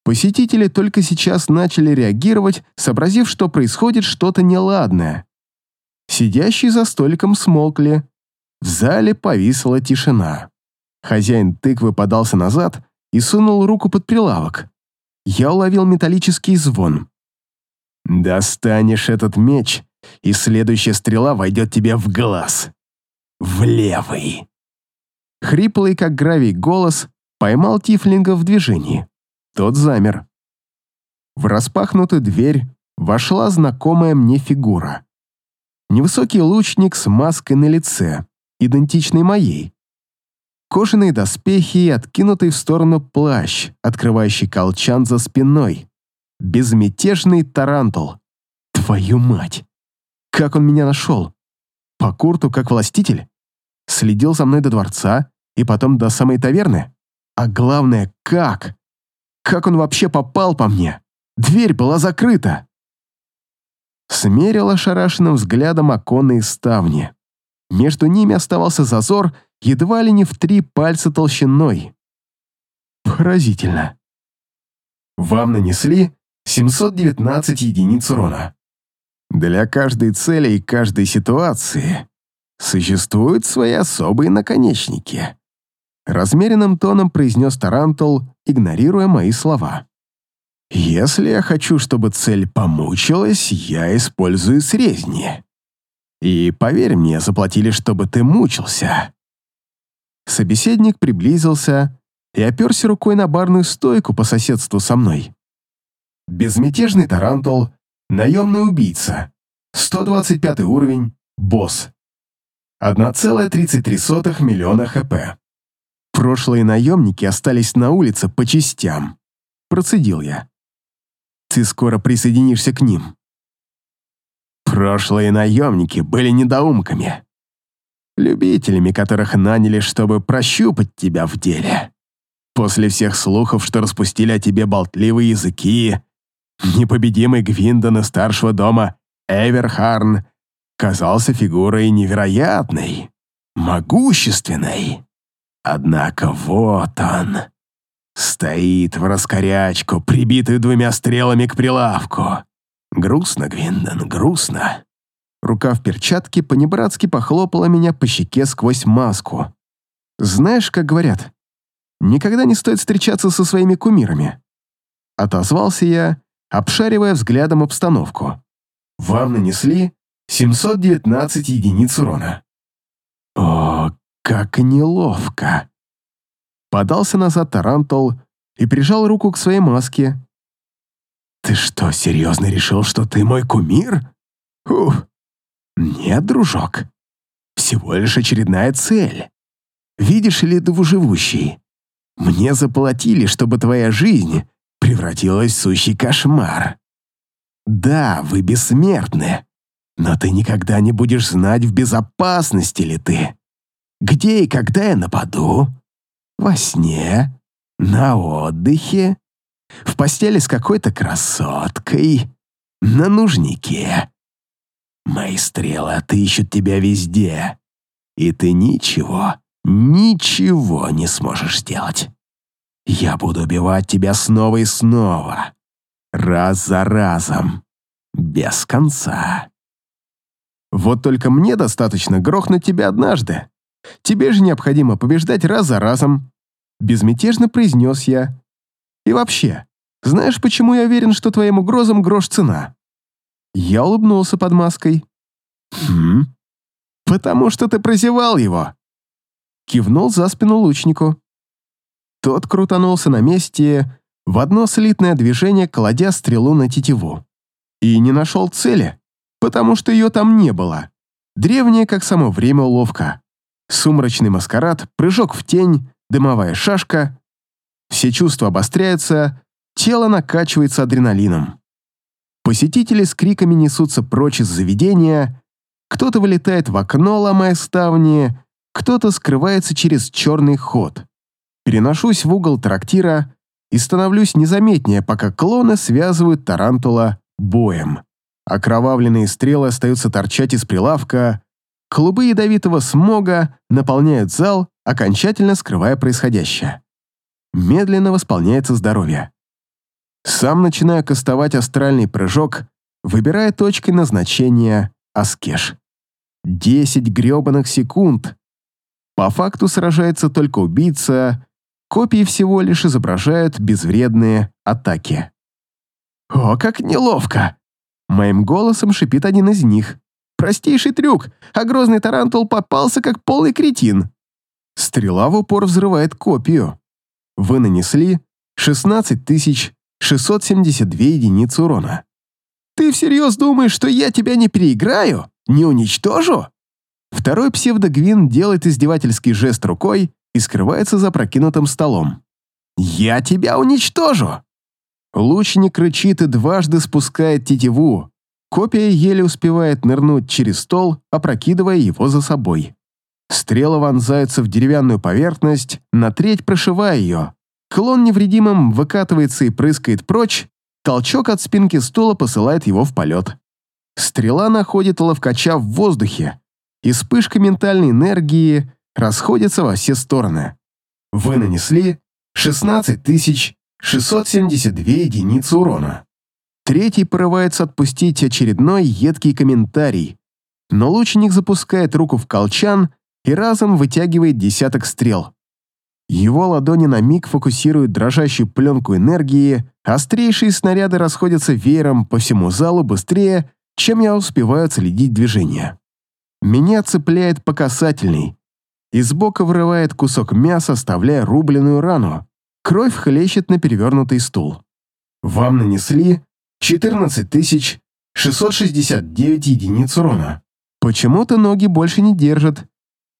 Speaker 1: Посетители только сейчас начали реагировать, сообразив, что происходит что-то неладное. Сидящие за столиком смолкли. В зале повисла тишина. Хозяин тыквы подался назад и сунул руку под прилавок. Я уловил металлический звон. «Достанешь этот меч, и следующая стрела войдет тебе в глаз. В левый». Хриплый, как гравий, голос поймал Тифлинга в движении. Тот замер. В распахнутую дверь вошла знакомая мне фигура. Невысокий лучник с маской на лице, идентичной моей. Кожаные доспехи и откинутый в сторону плащ, открывающий колчан за спиной. Безмятежный тарантул. Твою мать! Как он меня нашел? По курту, как властитель? Следил за мной до дворца и потом до самой таверны? А главное, как? Как он вообще попал по мне? Дверь была закрыта. Смерил ошарашенным взглядом оконные ставни. Между ними оставался зазор едва ли не в три пальца толщиной. Поразительно. Вам нанесли 719 единиц урона. Для каждой цели и каждой ситуации существуют свои особые наконечники. Размеренным тоном произнес Тарантул, игнорируя мои слова. «Если я хочу, чтобы цель помучилась, я использую срезни. И поверь мне, заплатили, чтобы ты мучился». Собеседник приблизился и оперся рукой на барную стойку по соседству со мной. Безмятежный Тарантул, наемный убийца, 125 уровень, босс. 1,33 миллиона хп. Прошлые наемники остались на улице по частям. Процедил я. Ты скоро присоединишься к ним. Прошлые наемники были недоумками. Любителями, которых наняли, чтобы прощупать тебя в деле. После всех слухов, что распустили о тебе болтливые языки, непобедимый Гвиндон старшего дома Эверхарн казался фигурой невероятной, могущественной. Однако вот он. Стоит в раскорячку, прибитый двумя стрелами к прилавку. Грустно, Гвиндон, грустно. Рука в перчатке панибратски похлопала меня по щеке сквозь маску. Знаешь, как говорят, никогда не стоит встречаться со своими кумирами. Отозвался я, обшаривая взглядом обстановку. Вам нанесли 719 единиц урона. О, как неловко. Подался назад Тарантул и прижал руку к своей маске. «Ты что, серьезно решил, что ты мой кумир?» «Ух, нет, дружок. Всего лишь очередная цель.
Speaker 2: Видишь ли, двуживущий, мне заплатили, чтобы твоя жизнь превратилась в сущий кошмар. Да, вы бессмертны, но ты никогда не будешь знать, в безопасности ли ты. Где и когда я нападу? Во сне? На отдыхе? В постели с какой-то красоткой? На нужнике? Мои стрелы отыщут тебя везде, и ты ничего, ничего не сможешь сделать. Я буду убивать тебя снова и снова, раз за разом, без конца.
Speaker 1: Вот только мне достаточно грохнуть тебя однажды. Тебе же необходимо побеждать раз за разом. Безмятежно произнес я. И вообще, знаешь, почему я уверен, что твоим угрозам грош цена? Я улыбнулся под маской. Хм, потому что ты прозевал его. Кивнул за спину лучнику. Тот крутанулся на месте в одно слитное движение, кладя стрелу на тетиву. И не нашел цели потому что ее там не было. Древняя, как само время, уловка. Сумрачный маскарад, прыжок в тень, дымовая шашка. Все чувства обостряются, тело накачивается адреналином. Посетители с криками несутся прочь из заведения, кто-то вылетает в окно, ломая ставни, кто-то скрывается через черный ход. Переношусь в угол трактира и становлюсь незаметнее, пока клоны связывают тарантула боем. Окровавленные стрелы остаются торчать из прилавка, клубы ядовитого смога наполняют зал, окончательно скрывая происходящее. Медленно восполняется здоровье. Сам начинаю кастовать астральный прыжок, выбирая точкой назначения Аскеш. Десять гребаных секунд. По факту сражается только убийца, копии всего лишь изображают безвредные атаки. «О, как неловко!» Моим голосом шипит один из них. «Простейший трюк, а грозный тарантул попался как полный кретин». Стрела в упор взрывает копию. Вы нанесли 16 672 единицы урона. «Ты всерьез думаешь, что я тебя не переиграю? Не уничтожу?» Второй псевдогвин делает издевательский жест рукой и скрывается за опрокинутым столом. «Я тебя уничтожу!» Лучник рычит и дважды спускает тетиву. Копия еле успевает нырнуть через стол, опрокидывая его за собой. Стрела вонзается в деревянную поверхность, на треть прошивая ее. Клон невредимым выкатывается и прыскает прочь, толчок от спинки стула посылает его в полет. Стрела находит ловкача в воздухе, и вспышка ментальной энергии расходится во все стороны. Вы нанесли 16 тысяч 672 единицы урона. Третий порывается отпустить очередной едкий комментарий, но лучник запускает руку в колчан и разом вытягивает десяток стрел. Его ладони на миг фокусируют дрожащую пленку энергии, острейшие снаряды расходятся веером по всему залу быстрее, чем я успеваю следить движение. Меня цепляет по касательной. Из бока вырывает кусок мяса, оставляя рубленную рану. Кровь хлещет на перевернутый стул. Вам нанесли 14 669 единиц урона. Почему-то ноги больше не держат.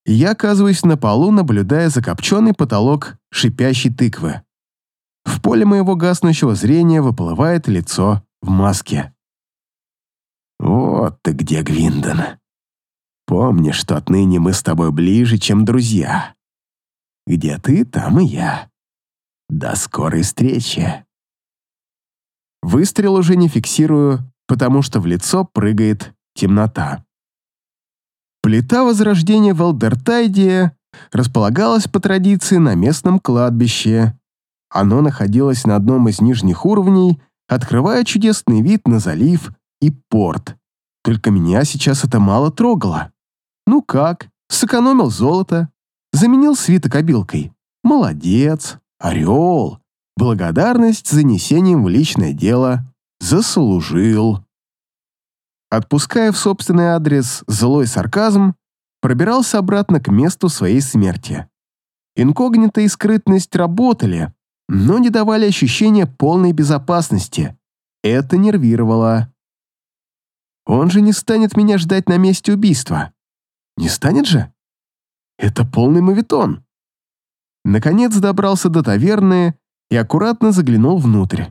Speaker 1: Я оказываюсь на полу, наблюдая закопченный потолок шипящей тыквы. В поле моего гаснущего зрения выплывает лицо в маске. «Вот ты где, Гвиндон. Помни, что отныне мы с тобой ближе, чем друзья. Где ты, там и я. До скорой встречи. Выстрел уже не фиксирую, потому что в лицо прыгает темнота. Плита Возрождения в Элдертайде располагалась по традиции на местном кладбище. Оно находилось на одном из нижних уровней, открывая чудесный вид на залив и порт. Только меня сейчас это мало трогало. Ну как, сэкономил золото, заменил свиток обилкой. Молодец. Орел, благодарность за несением в личное дело, заслужил. Отпуская в собственный адрес злой сарказм, пробирался обратно к месту своей смерти. Инкогнито и скрытность работали, но не давали ощущения полной безопасности. Это нервировало. Он же не станет меня ждать на месте убийства. Не станет же? Это полный мавитон. Наконец добрался до таверны и аккуратно заглянул внутрь.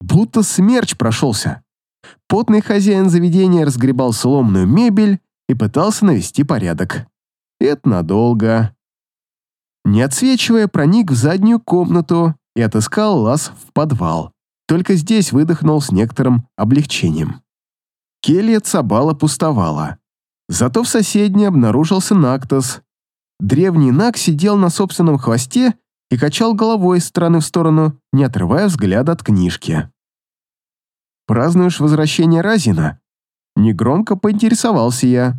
Speaker 1: Будто смерч прошелся. Потный хозяин заведения разгребал сломанную мебель и пытался навести порядок. Это надолго. Не отсвечивая, проник в заднюю комнату и отыскал лаз в подвал. Только здесь выдохнул с некоторым облегчением. Келья Цабала пустовала. Зато в соседней обнаружился Нактос. Древний Нак сидел на собственном хвосте и качал головой из стороны в сторону, не отрывая взгляда от книжки. «Празднуешь возвращение Разина?» Негромко поинтересовался я.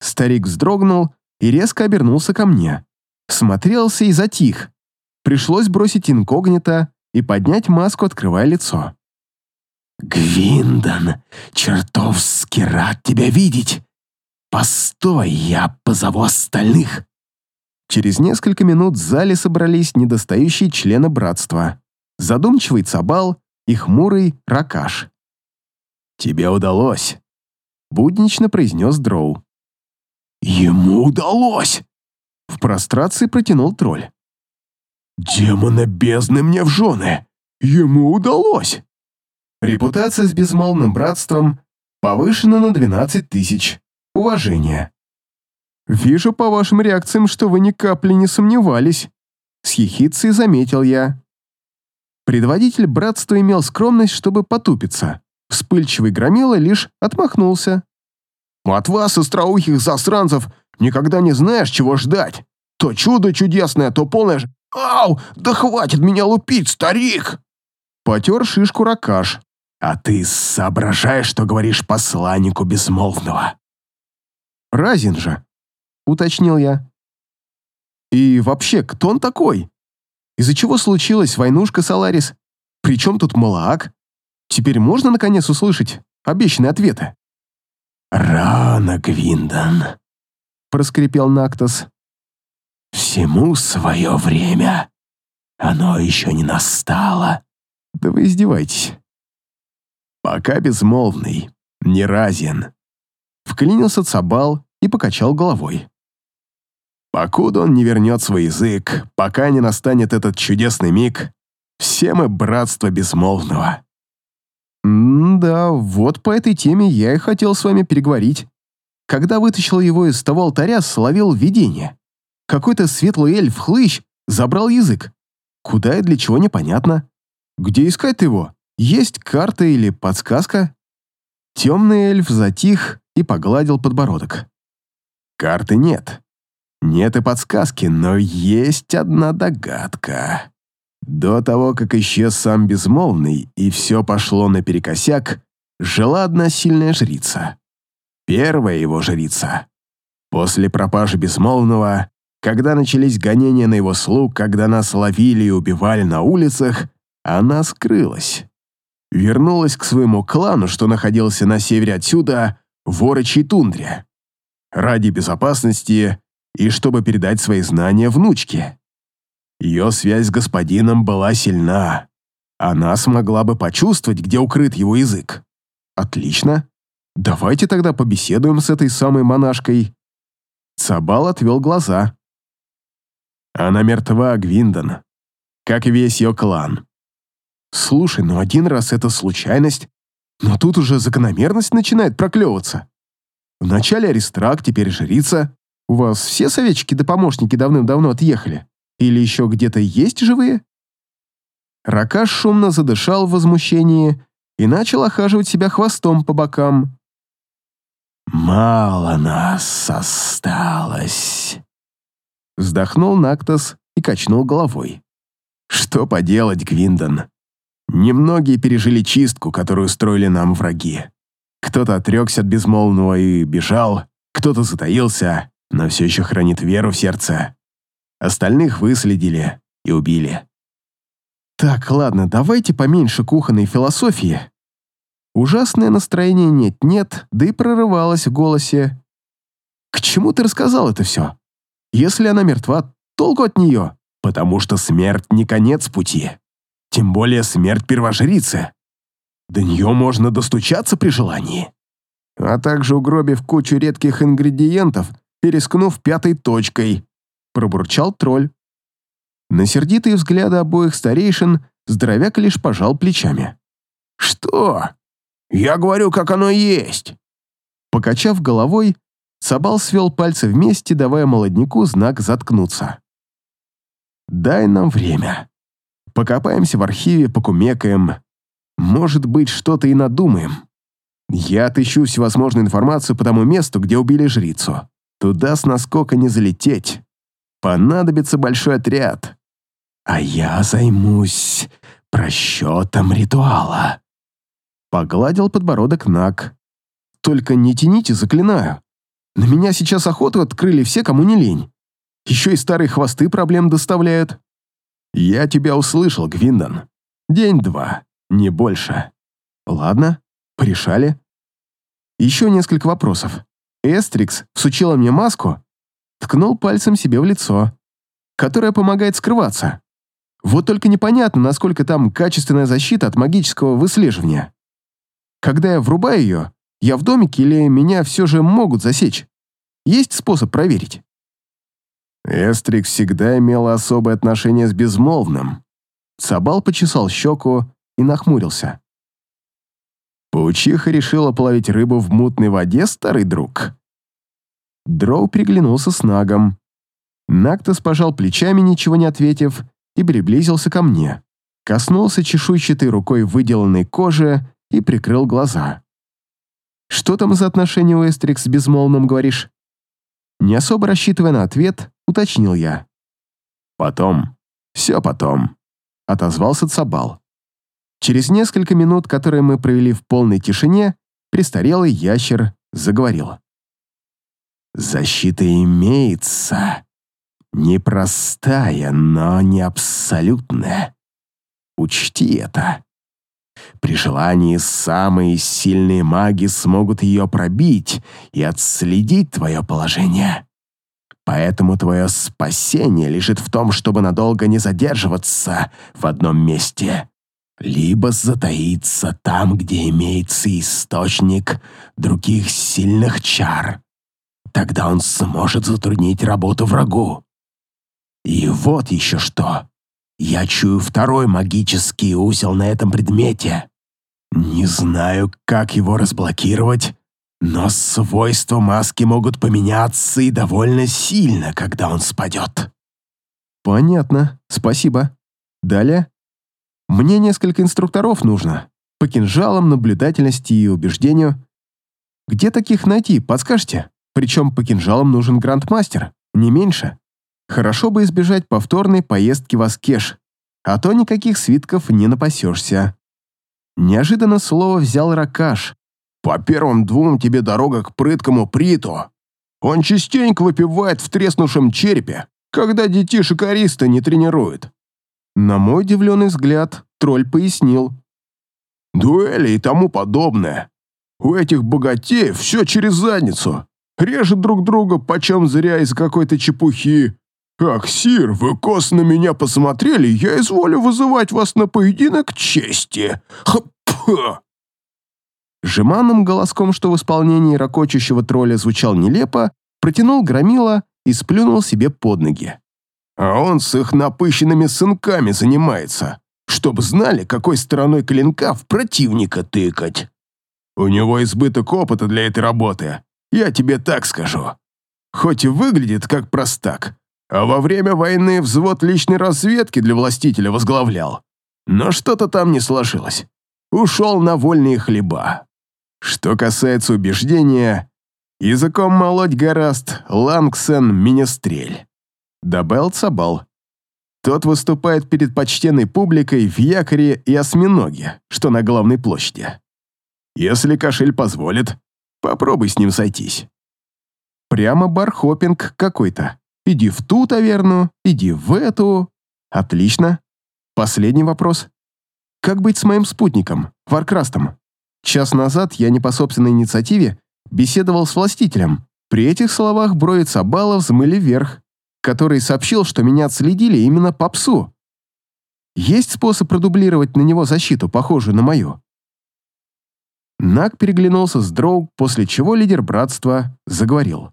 Speaker 1: Старик вздрогнул и резко обернулся ко мне. Смотрелся и затих. Пришлось бросить инкогнито и поднять маску, открывая лицо.
Speaker 2: «Гвиндон, чертовски рад тебя видеть! Постой, я позову остальных!»
Speaker 1: Через несколько минут в зале собрались недостающие члены братства. Задумчивый Цабал и хмурый Ракаш.
Speaker 2: «Тебе удалось», —
Speaker 1: буднично произнес Дроу.
Speaker 2: «Ему удалось!»
Speaker 1: В прострации протянул тролль.
Speaker 2: «Демона бездны мне в жены! Ему удалось!»
Speaker 1: Репутация с безмолвным братством повышена на 12 тысяч. Уважение. «Вижу по вашим реакциям, что вы ни капли не сомневались», — с ехицей заметил я. Предводитель братства имел скромность, чтобы потупиться. Вспыльчивый громила лишь отмахнулся.
Speaker 2: «От вас, остроухих засранцев, никогда не знаешь, чего ждать. То чудо чудесное, то полное ж... Ау! Да хватит меня лупить, старик!»
Speaker 1: Потер шишку Ракаш.
Speaker 2: «А ты соображаешь, что говоришь посланнику безмолвного?»
Speaker 1: «Разин же», — уточнил я. «И вообще, кто он такой? Из-за чего случилась войнушка Саларис? Причем тут Малаак? Теперь можно, наконец, услышать обещанные ответы?»
Speaker 2: «Рано, Гвиндон», — проскрипел Нактос. «Всему свое время. Оно еще не настало».
Speaker 1: «Да вы издеваетесь».
Speaker 2: «Пока безмолвный, не разен».
Speaker 1: Вклинился Цабал и покачал головой.
Speaker 2: «Покуда он не вернет свой язык, пока не настанет этот чудесный миг, все мы братство безмолвного».
Speaker 1: «Да, вот по этой теме я и хотел с вами переговорить. Когда вытащил его из того алтаря, словил видение. Какой-то светлый эльф-хлыщ забрал язык. Куда и для чего непонятно. Где искать его? Есть карта или подсказка?» Темный эльф затих и погладил подбородок.
Speaker 2: «Карты нет. Нет и подсказки, но есть одна догадка». До того, как исчез сам Безмолвный, и все пошло наперекосяк, жила одна сильная жрица. Первая его жрица. После пропажи Безмолвного, когда начались гонения на его слуг, когда нас ловили и убивали на улицах, она скрылась. Вернулась к своему клану, что находился на севере отсюда, в Орочей тундре. Ради безопасности и чтобы передать свои знания внучке. Ее связь с господином была сильна. Она смогла бы почувствовать, где укрыт его язык.
Speaker 1: Отлично. Давайте тогда побеседуем с этой самой монашкой. Цабал отвел глаза.
Speaker 2: Она мертва, Гвиндон. Как и весь ее клан.
Speaker 1: Слушай, ну один раз это случайность, но тут уже закономерность начинает проклевываться. Вначале аристрак, теперь жрица. У вас все советчики да помощники давным-давно отъехали? Или еще где-то есть живые?» Ракаш шумно задышал в возмущении и начал охаживать себя хвостом по бокам.
Speaker 2: «Мало нас осталось», — вздохнул Нактос и качнул головой. «Что поделать, Гвиндон? Немногие пережили чистку, которую устроили нам враги. Кто-то отрекся от безмолвного и бежал, кто-то затаился, но все еще хранит веру в сердце. Остальных выследили и убили.
Speaker 1: Так, ладно, давайте поменьше кухонной философии. Ужасное настроение нет-нет, да и прорывалось в голосе. К чему ты рассказал это все? Если она мертва, толку от нее,
Speaker 2: потому что смерть не конец пути. Тем более смерть первожрицы. До нее можно достучаться при желании.
Speaker 1: А также угробив кучу редких ингредиентов, перескнув пятой точкой, пробурчал тролль. На сердитые взгляды обоих старейшин здоровяк лишь пожал плечами.
Speaker 2: «Что? Я говорю, как оно есть!»
Speaker 1: Покачав головой, Сабал свел пальцы вместе, давая молодняку знак заткнуться. «Дай нам время. Покопаемся в архиве, покумекаем. Может быть, что-то и надумаем. Я отыщу всевозможную информацию по тому месту, где убили жрицу. Туда с наскока не залететь. Понадобится большой отряд. А я займусь просчетом ритуала». Погладил подбородок Нак. «Только не тяните, заклинаю. На меня сейчас охоту открыли все, кому не лень. Еще и старые хвосты проблем доставляют». «Я тебя услышал, Гвиндон. День-два, не больше. Ладно, порешали. Еще несколько вопросов. Эстрикс всучила мне маску, ткнул пальцем себе в лицо, которая помогает скрываться. Вот только непонятно, насколько там качественная защита от магического выслеживания. Когда я врубаю ее, я в домике или меня все же могут засечь? Есть способ проверить? Эстрик всегда имела особое отношение с безмолвным. Сабал почесал щеку и нахмурился. Паучиха решила половить рыбу в мутной воде, старый друг. Дроу приглянулся с Нагом. Нактос пожал плечами, ничего не ответив, и приблизился ко мне. Коснулся чешуйчатой рукой выделанной кожи и прикрыл глаза. «Что там за отношения у Эстрикс с безмолвным, говоришь?» Не особо рассчитывая на ответ, уточнил я. «Потом. Все потом», — отозвался Цабал. Через несколько минут, которые мы провели в полной тишине, престарелый ящер заговорил. «Защита имеется. Непростая, но не абсолютная. Учти это. При желании самые сильные маги смогут ее пробить и отследить твое положение. Поэтому твое спасение лежит в том, чтобы надолго не задерживаться в одном месте, либо затаиться там, где имеется источник других сильных чар. Тогда он сможет затруднить работу врагу. И вот еще что. Я чую второй магический узел на этом предмете. Не знаю, как его разблокировать, но свойства маски могут поменяться и довольно сильно, когда он спадет. Понятно, спасибо. Далее. Мне несколько инструкторов нужно. По кинжалам, наблюдательности и убеждению. Где таких найти, подскажете? Причем по кинжалам нужен грандмастер, не меньше. Хорошо бы избежать повторной поездки в Аскеш, а то никаких свитков не напасешься. Неожиданно слово взял Ракаш. «По первым двум тебе дорога к прыткому Приту. Он частенько выпивает в треснувшем черепе, когда детишек Ариста не тренирует». На мой удивленный взгляд, тролль пояснил. «Дуэли и тому подобное. У этих богатеев все через задницу. Режут друг друга почем зря из какой-то чепухи. «Ах, сир, вы кос на меня посмотрели, я изволю вызывать вас на поединок чести! Хап-ха!» Жеманным голоском, что в исполнении ракочущего тролля звучал нелепо, протянул громила и сплюнул себе под ноги. «А он с их напыщенными сынками занимается, чтобы знали, какой стороной клинка в противника тыкать. У него избыток опыта для этой работы, я тебе так скажу. Хоть и выглядит как простак, а во время войны взвод личной разведки для властителя возглавлял. Но что-то там не сложилось. Ушел на вольные хлеба. Что касается убеждения, языком молоть гораст Лангсен Министрель. Добавил Цабал. Тот выступает перед почтенной публикой в якоре и осьминоге, что на главной площади. Если кошель позволит, попробуй с ним сойтись. Прямо бархопинг какой-то. Иди в ту таверну, иди в эту. Отлично. Последний вопрос. Как быть с моим спутником, Варкрастом? Час назад я не по собственной инициативе беседовал с властителем. При этих словах брови Цабала взмыли вверх, который сообщил, что меня отследили именно по псу. Есть способ продублировать на него защиту, похожую на мою? Наг переглянулся с Дроу, после чего лидер братства заговорил.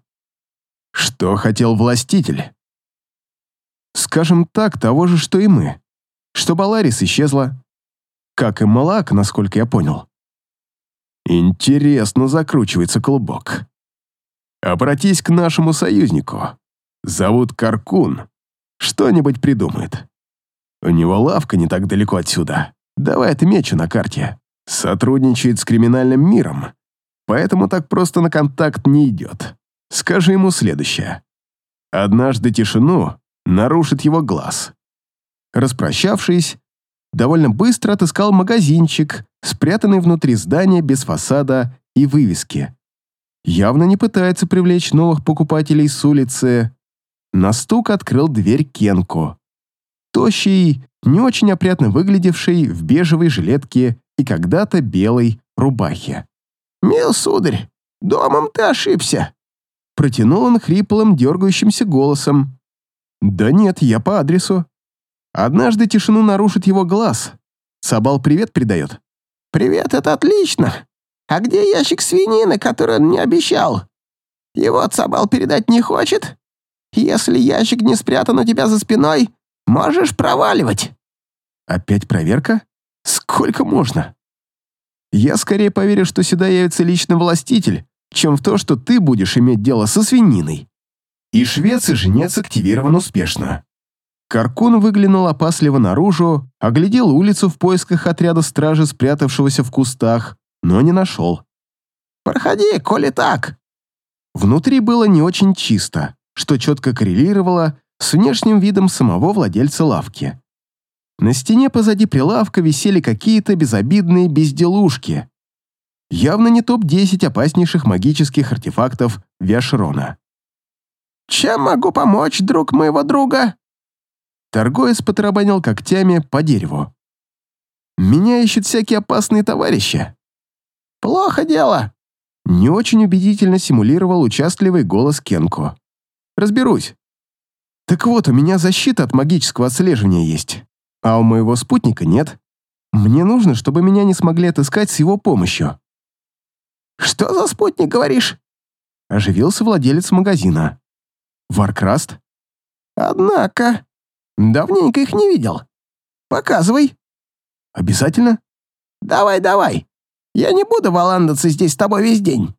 Speaker 1: Что хотел властитель? Скажем так, того же, что и мы. Что Баларис исчезла. Как и Малак, насколько я понял. Интересно закручивается клубок. Обратись к нашему союзнику. Зовут Каркун. Что-нибудь придумает. У него лавка не так далеко отсюда. Давай отмечу на карте. Сотрудничает с криминальным миром, поэтому так просто на контакт не идет. Скажи ему следующее. Однажды тишину нарушит его глаз. Распрощавшись, довольно быстро отыскал магазинчик, спрятанный внутри здания без фасада и вывески. Явно не пытается привлечь новых покупателей с улицы. На стук открыл дверь Кенку. Тощий, не очень опрятно выглядевший в бежевой жилетке и когда-то белой рубахе.
Speaker 3: «Мил сударь, домом ты ошибся!»
Speaker 1: Протянул он хриплым, дергающимся голосом. «Да нет, я по адресу. Однажды тишину нарушит его глаз. Сабал привет передает».
Speaker 3: «Привет, это отлично. А где ящик свинины, который он мне обещал? Его Сабал передать не хочет? Если ящик не спрятан у тебя за спиной, можешь проваливать».
Speaker 1: «Опять проверка? Сколько можно?» «Я скорее поверю, что сюда явится личный властитель, чем в то, что ты будешь иметь дело со свининой». И швец и женец активирован успешно. Каркун выглянул опасливо наружу, оглядел улицу в поисках отряда стражи, спрятавшегося в кустах, но не нашел.
Speaker 3: «Проходи, коли так!»
Speaker 1: Внутри было не очень чисто, что четко коррелировало с внешним видом самого владельца лавки. На стене позади прилавка висели какие-то безобидные безделушки. Явно не топ-10 опаснейших магических артефактов Виашрона.
Speaker 3: «Чем могу помочь, друг моего друга?»
Speaker 1: Торговец потарабанил когтями по дереву. «Меня ищут всякие опасные товарищи».
Speaker 3: «Плохо дело».
Speaker 1: Не очень убедительно симулировал участливый голос Кенко. «Разберусь. Так вот, у меня защита от магического отслеживания есть, а у моего спутника нет. Мне нужно, чтобы меня не смогли отыскать с его помощью».
Speaker 3: «Что за спутник, говоришь?»
Speaker 1: Оживился владелец магазина. Варкраст?
Speaker 3: Однако, давненько их не видел. Показывай.
Speaker 1: Обязательно?
Speaker 3: Давай, давай. Я не буду валандаться здесь с тобой весь день.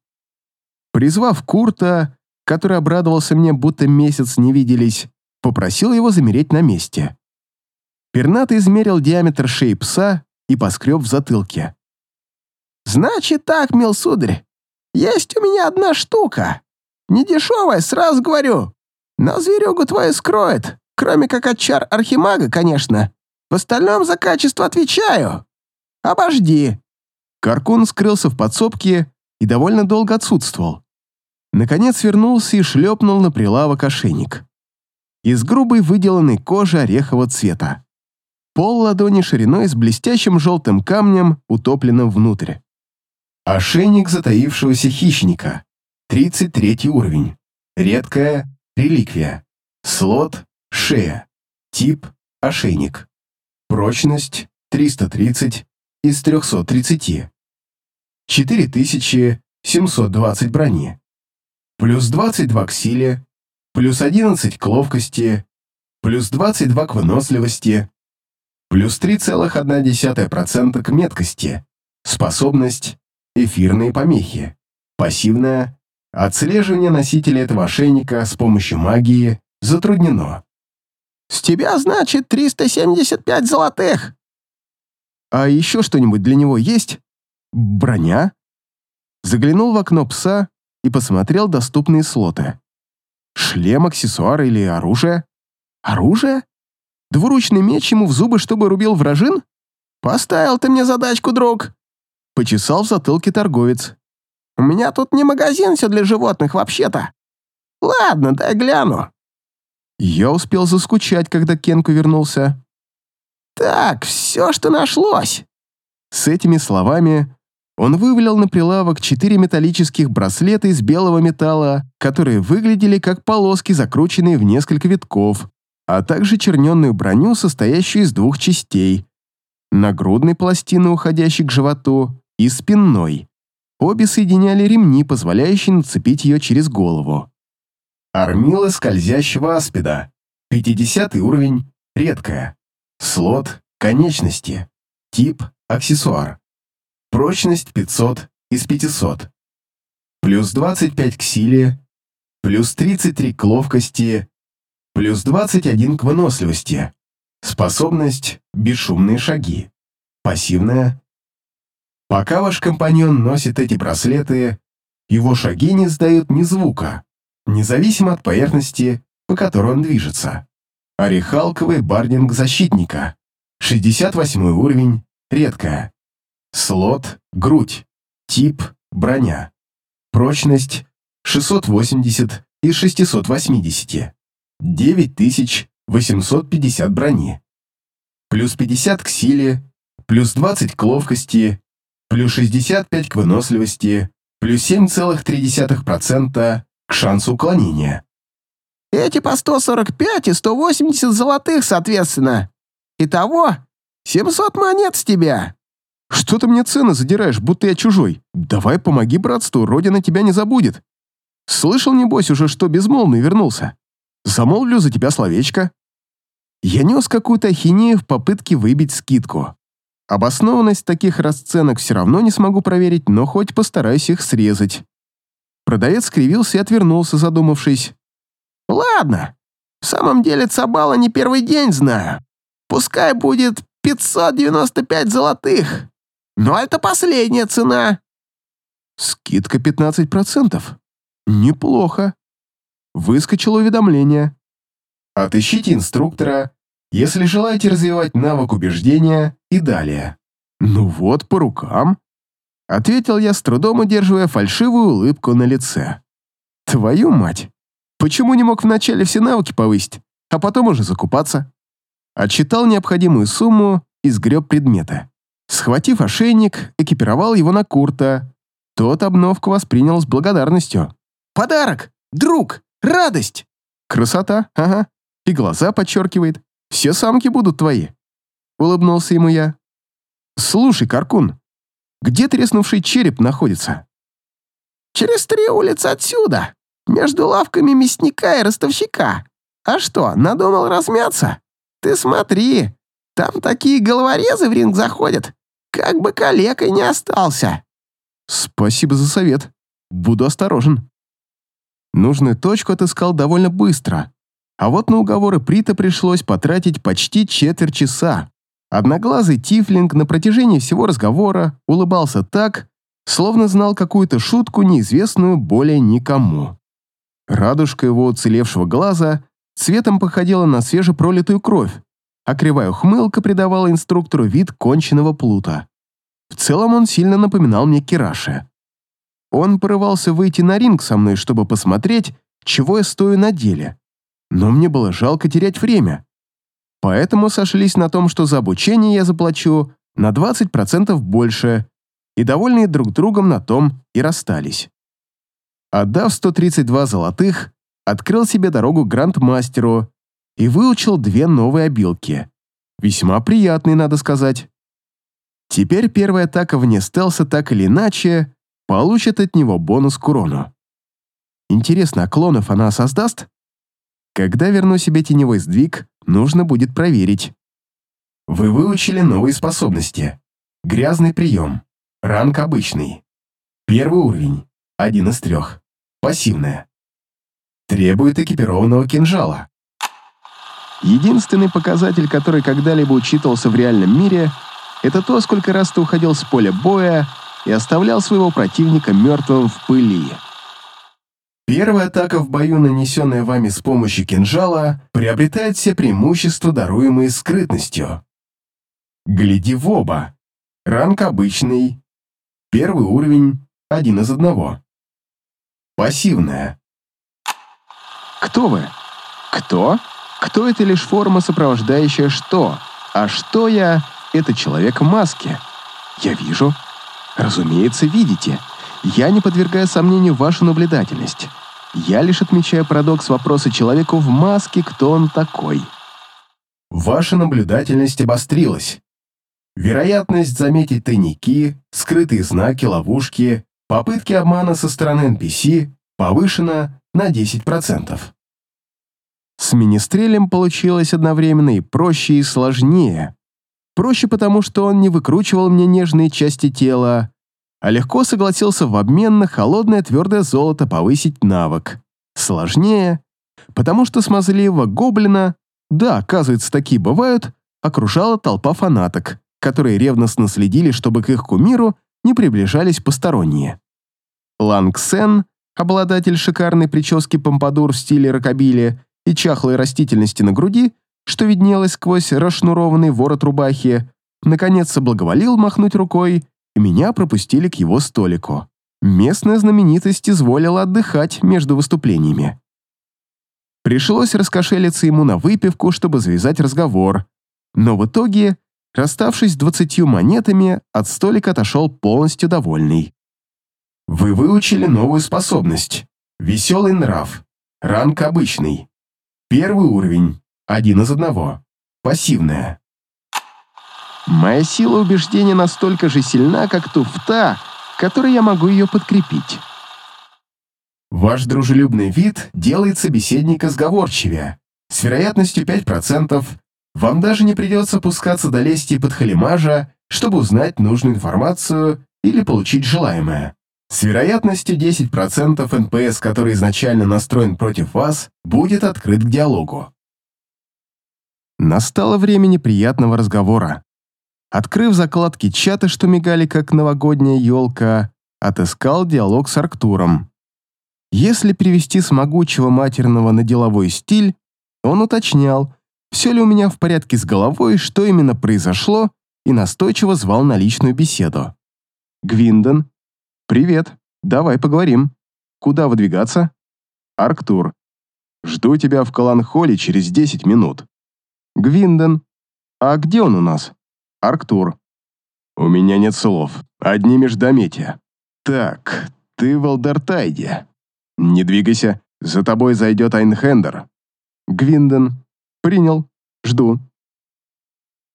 Speaker 1: Призвав Курта, который обрадовался мне, будто месяц не виделись, попросил его замереть на месте. Пернатый измерил диаметр шеи пса и поскреб в затылке.
Speaker 3: «Значит так, мил сударь, есть у меня одна штука. Не дешевая, сразу говорю. Но зверюгу твою скроет, кроме как от чар архимага, конечно. В остальном за качество отвечаю. Обожди».
Speaker 1: Каркун скрылся в подсобке и довольно долго отсутствовал. Наконец вернулся и шлепнул на прилавок ошейник. Из грубой выделанной кожи орехового цвета. Пол ладони шириной с блестящим желтым камнем, утопленным внутрь. Ошейник затаившегося хищника. 33 уровень. Редкая Реликвия. Слот – шея. Тип – ошейник. Прочность – 330 из 330. 4720 брони. Плюс 22 к силе. Плюс 11 к ловкости. Плюс 22 к выносливости. Плюс 3,1% к меткости. Способность – эфирные помехи. Пассивная Отслеживание носителя этого ошейника с помощью магии затруднено.
Speaker 3: «С тебя, значит, 375 золотых!»
Speaker 1: «А еще что-нибудь для него есть? Броня?» Заглянул в окно пса и посмотрел доступные слоты. «Шлем, аксессуар или оружие?» «Оружие? Двуручный меч ему в зубы, чтобы рубил вражин?»
Speaker 3: «Поставил ты мне задачку, друг!»
Speaker 1: Почесал в затылке торговец.
Speaker 3: У меня тут не магазин все для животных вообще-то. Ладно, дай гляну».
Speaker 1: Я успел заскучать, когда Кенку вернулся.
Speaker 3: «Так, все, что нашлось».
Speaker 1: С этими словами он вывалил на прилавок четыре металлических браслета из белого металла, которые выглядели как полоски, закрученные в несколько витков, а также черненную броню, состоящую из двух частей — нагрудной пластины, уходящей к животу, и спинной. Обе соединяли ремни, позволяющие нацепить ее через голову. Армила скользящего аспида. 50 уровень, редкая. Слот, конечности. Тип, аксессуар. Прочность 500 из 500. Плюс 25 к силе, плюс 33 к ловкости, плюс 21 к выносливости. Способность «Бесшумные шаги». Пассивная. Пока ваш компаньон носит эти браслеты, его шаги не издают ни звука, независимо от поверхности, по которой он движется. Орехалковый бардинг защитника. 68 уровень, редкая. Слот грудь. Тип броня. Прочность 680 из 680. 9850 брони. Плюс 50 к силе, плюс 20 к ловкости, плюс 65 к выносливости, плюс 7,3% к шансу уклонения.
Speaker 3: Эти по 145 и 180 золотых, соответственно. Итого 700 монет с тебя.
Speaker 1: Что ты мне цены задираешь, будто я чужой? Давай помоги братству, родина тебя не забудет. Слышал, небось, уже, что безмолвный вернулся. Замолвлю за тебя словечко. Я нес какую-то ахинею в попытке выбить скидку. Обоснованность таких расценок все равно не смогу проверить, но хоть постараюсь их срезать. Продавец скривился и отвернулся, задумавшись.
Speaker 3: «Ладно, в самом деле Цабала не первый день знаю. Пускай будет 595 золотых. Но это последняя цена».
Speaker 1: Скидка 15%. Неплохо. Выскочило уведомление. Отыщите инструктора, если желаете развивать навык убеждения и далее. Ну вот, по рукам. Ответил я, с трудом удерживая фальшивую улыбку на лице. Твою мать! Почему не мог вначале все навыки повысить, а потом уже закупаться? Отчитал необходимую сумму и сгреб предметы. Схватив ошейник, экипировал его на Курта. Тот обновку воспринял с благодарностью.
Speaker 3: «Подарок! Друг! Радость!»
Speaker 1: «Красота, ага. И глаза подчеркивает. Все самки будут твои». Улыбнулся ему я. «Слушай, Каркун, где треснувший череп находится?»
Speaker 3: «Через три улицы отсюда, между лавками мясника и ростовщика. А что, надумал размяться? Ты смотри, там такие головорезы в ринг заходят, как бы калекой не остался».
Speaker 1: «Спасибо за совет. Буду осторожен». Нужную точку отыскал довольно быстро, а вот на уговоры Прита пришлось потратить почти четверть часа. Одноглазый Тифлинг на протяжении всего разговора улыбался так, словно знал какую-то шутку, неизвестную более никому. Радужка его уцелевшего глаза цветом походила на свежепролитую кровь, а кривая ухмылка придавала инструктору вид конченного плута. В целом он сильно напоминал мне Кираши. Он порывался выйти на ринг со мной, чтобы посмотреть, чего я стою на деле. Но мне было жалко терять время. Поэтому сошлись на том, что за обучение я заплачу на 20% больше, и довольные друг другом на том и расстались. Отдав 132 золотых, открыл себе дорогу грандмастеру и выучил две новые обилки. Весьма приятные, надо сказать. Теперь первая атака вне стелса так или иначе получит от него бонус к урону. Интересно, а клонов она создаст? Когда верну себе теневой сдвиг, нужно будет проверить. Вы выучили новые способности. Грязный прием. Ранг обычный. Первый уровень. Один из трех. Пассивная. Требует экипированного кинжала. Единственный показатель, который когда-либо учитывался в реальном мире, это то, сколько раз ты уходил с поля боя и оставлял своего противника мертвым в пыли. Первая атака в бою, нанесенная вами с помощью кинжала, приобретает все преимущества, даруемые скрытностью. Гляди в оба. Ранг обычный. Первый уровень, один из одного. Пассивная. Кто вы? Кто? Кто это лишь форма, сопровождающая что? А что я — это человек в маске. Я вижу, Разумеется, видите. Я не подвергаю сомнению вашу наблюдательность. Я лишь отмечаю парадокс вопроса человеку в маске, кто он такой. Ваша наблюдательность обострилась. Вероятность заметить тайники, скрытые знаки, ловушки, попытки обмана со стороны NPC повышена на 10%. С министрелем получилось одновременно и проще, и сложнее. Проще потому, что он не выкручивал мне нежные части тела, а легко согласился в обмен на холодное твердое золото повысить навык. Сложнее, потому что смазливого гоблина, да, оказывается, такие бывают, окружала толпа фанаток, которые ревностно следили, чтобы к их кумиру не приближались посторонние. Лангсен, обладатель шикарной прически помпадур в стиле рокобили и чахлой растительности на груди, что виднелось сквозь расшнурованный ворот рубахи, наконец соблаговолил махнуть рукой, меня пропустили к его столику. Местная знаменитость изволила отдыхать между выступлениями. Пришлось раскошелиться ему на выпивку, чтобы завязать разговор, но в итоге, расставшись с двадцатью монетами, от столика отошел полностью довольный. Вы выучили новую способность. Веселый нрав. Ранг обычный. Первый уровень. Один из одного. Пассивная. Моя сила убеждения настолько же сильна, как туфта, которой я могу ее подкрепить. Ваш дружелюбный вид делает собеседника сговорчивее. С вероятностью 5% вам даже не придется опускаться до лести и подхалимажа, чтобы узнать нужную информацию или получить желаемое. С вероятностью 10% НПС, который изначально настроен против вас, будет открыт к диалогу. Настало время неприятного разговора. Открыв закладки чата, что мигали как новогодняя елка, отыскал диалог с Арктуром. Если перевести с могучего матерного на деловой стиль, он уточнял, все ли у меня в порядке с головой, что именно произошло, и настойчиво звал на личную беседу. «Гвиндон, привет, давай поговорим. Куда выдвигаться?» «Арктур, жду тебя в Каланхоле через 10 минут». «Гвиндон, а где он у нас?» «Арктур». «У меня нет слов, одни междометия». «Так, ты в Алдертайде». «Не двигайся, за тобой зайдет Айнхендер». «Гвинден, принял, жду».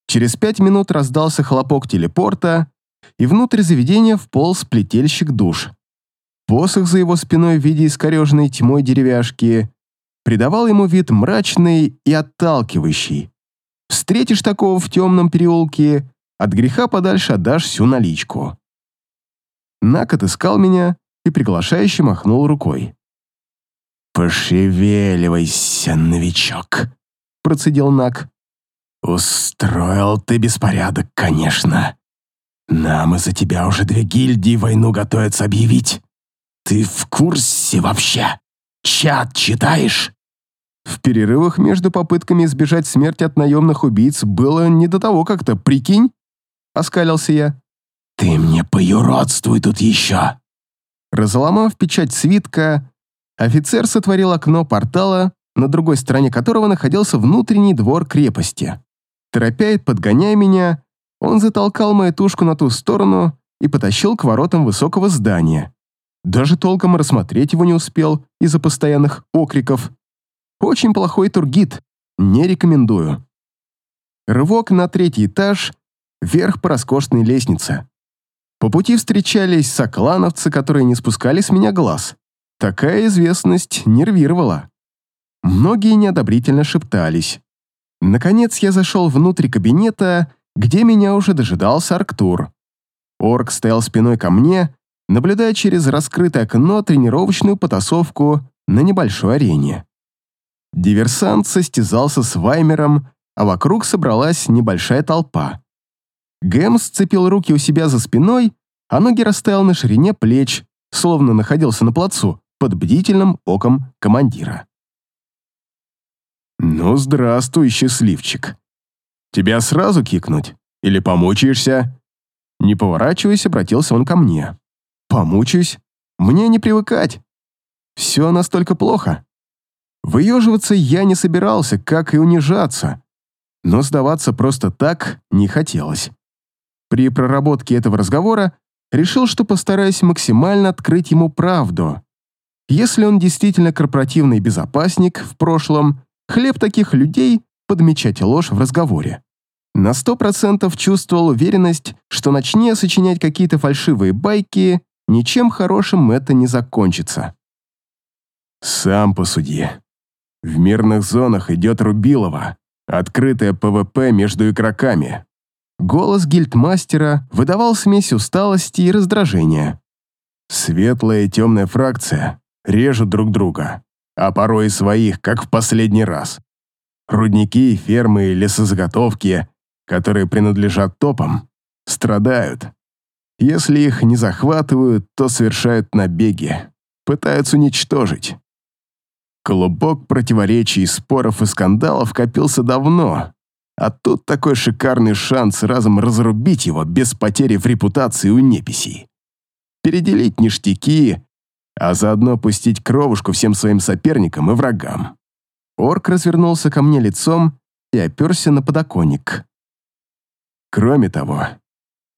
Speaker 1: Через пять минут раздался хлопок телепорта, и внутрь заведения вполз плетельщик душ. Посох за его спиной в виде искореженной тьмой деревяшки придавал ему вид мрачный и отталкивающий. Встретишь такого в темном переулке, от греха подальше отдашь всю наличку. Нак отыскал меня и приглашающе махнул рукой.
Speaker 2: «Пошевеливайся, новичок», — процедил Нак. «Устроил ты беспорядок, конечно. Нам из-за тебя уже две гильдии войну готовятся объявить. Ты в курсе вообще? Чат читаешь?»
Speaker 1: В перерывах между попытками избежать смерти от наемных убийц было не до того как-то, прикинь? Оскалился я.
Speaker 2: «Ты мне поюродствуй тут еще!»
Speaker 1: Разломав печать свитка, офицер сотворил окно портала, на другой стороне которого находился внутренний двор крепости. Торопя подгоняя меня, он затолкал мою тушку на ту сторону и потащил к воротам высокого здания. Даже толком рассмотреть его не успел из-за постоянных окриков. Очень плохой тургид, не рекомендую. Рывок на третий этаж, вверх по роскошной лестнице. По пути встречались соклановцы, которые не спускали с меня глаз. Такая известность нервировала. Многие неодобрительно шептались. Наконец я зашел внутрь кабинета, где меня уже дожидался Арктур. Орк стоял спиной ко мне, наблюдая через раскрытое окно тренировочную потасовку на небольшой арене. Диверсант состязался с Ваймером, а вокруг собралась небольшая толпа. Гэм сцепил руки у себя за спиной, а ноги расставил на ширине плеч, словно находился на плацу под бдительным оком командира. «Ну, здравствуй, счастливчик. Тебя сразу кикнуть? Или помучаешься?» Не поворачиваясь, обратился он ко мне. «Помучаюсь? Мне не привыкать. Все настолько плохо. Выеживаться я не собирался, как и унижаться. Но сдаваться просто так не хотелось. При проработке этого разговора решил, что постараюсь максимально открыть ему правду. Если он действительно корпоративный безопасник в прошлом, хлеб таких людей — подмечать ложь в разговоре. На сто процентов чувствовал уверенность, что начни сочинять какие-то фальшивые байки, ничем хорошим это не закончится. «Сам посуди.
Speaker 2: В мирных зонах идет Рубилова, открытое ПВП между игроками.
Speaker 1: Голос гильдмастера выдавал смесь усталости и раздражения.
Speaker 2: Светлая и темная фракция режут друг друга, а порой и своих, как в последний раз. Рудники, фермы и лесозаготовки, которые принадлежат топам, страдают. Если их не захватывают, то совершают набеги, пытаются уничтожить. Клубок противоречий, споров и скандалов копился давно, а тут такой шикарный шанс разом разрубить его без потери в репутации у неписей. Переделить ништяки, а заодно пустить кровушку всем своим соперникам и врагам.
Speaker 1: Орк развернулся ко мне лицом и оперся на подоконник.
Speaker 2: Кроме того,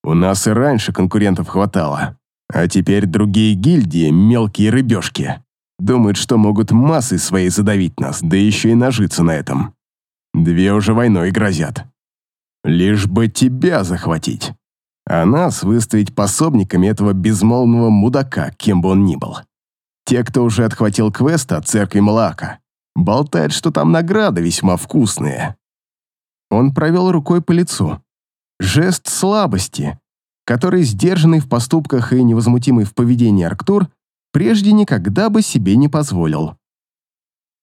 Speaker 2: у нас и раньше конкурентов хватало, а теперь другие гильдии, мелкие рыбешки, думают, что могут массой своей задавить нас, да еще и нажиться на этом. Две уже войной грозят. Лишь бы тебя захватить, а нас выставить пособниками этого безмолвного мудака, кем бы он ни был. Те, кто уже отхватил квест от церкви Малака, болтают, что там награды весьма вкусные.
Speaker 1: Он провел рукой по лицу. Жест слабости, который, сдержанный в поступках и невозмутимый в поведении Арктур, прежде никогда бы себе не позволил.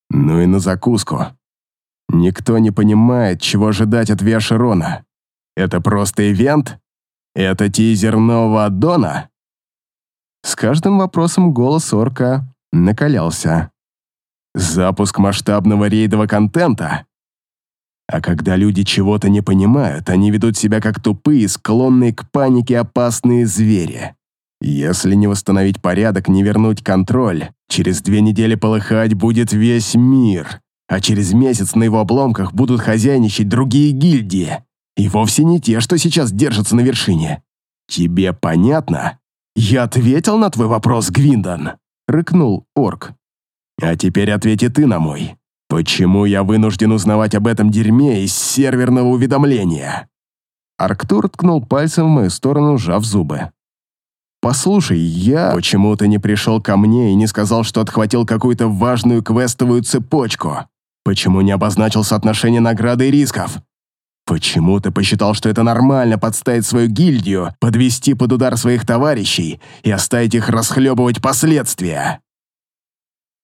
Speaker 2: Ну и на закуску. Никто не понимает, чего ожидать от Виашерона. Это просто ивент? Это тизер нового аддона?
Speaker 1: С каждым вопросом голос орка накалялся.
Speaker 2: Запуск масштабного рейдового контента? А когда люди чего-то не понимают, они ведут себя как тупые, склонные к панике опасные звери. Если не восстановить порядок, не вернуть контроль, через две недели полыхать будет весь мир, а через месяц на его обломках будут хозяйничать другие гильдии, и вовсе не те, что сейчас держатся на вершине. Тебе понятно? Я ответил на твой вопрос, Гвиндон, рыкнул орк. А теперь ответи ты на мой. Почему я вынужден узнавать об этом дерьме из серверного уведомления?
Speaker 1: Арктур ткнул пальцем в мою сторону, сжав зубы.
Speaker 2: «Послушай, я...» «Почему ты не пришел ко мне и не сказал, что отхватил какую-то важную квестовую цепочку? Почему не обозначил соотношение награды и рисков? Почему ты посчитал, что это нормально подставить свою гильдию, подвести под удар своих товарищей и оставить их расхлебывать последствия?»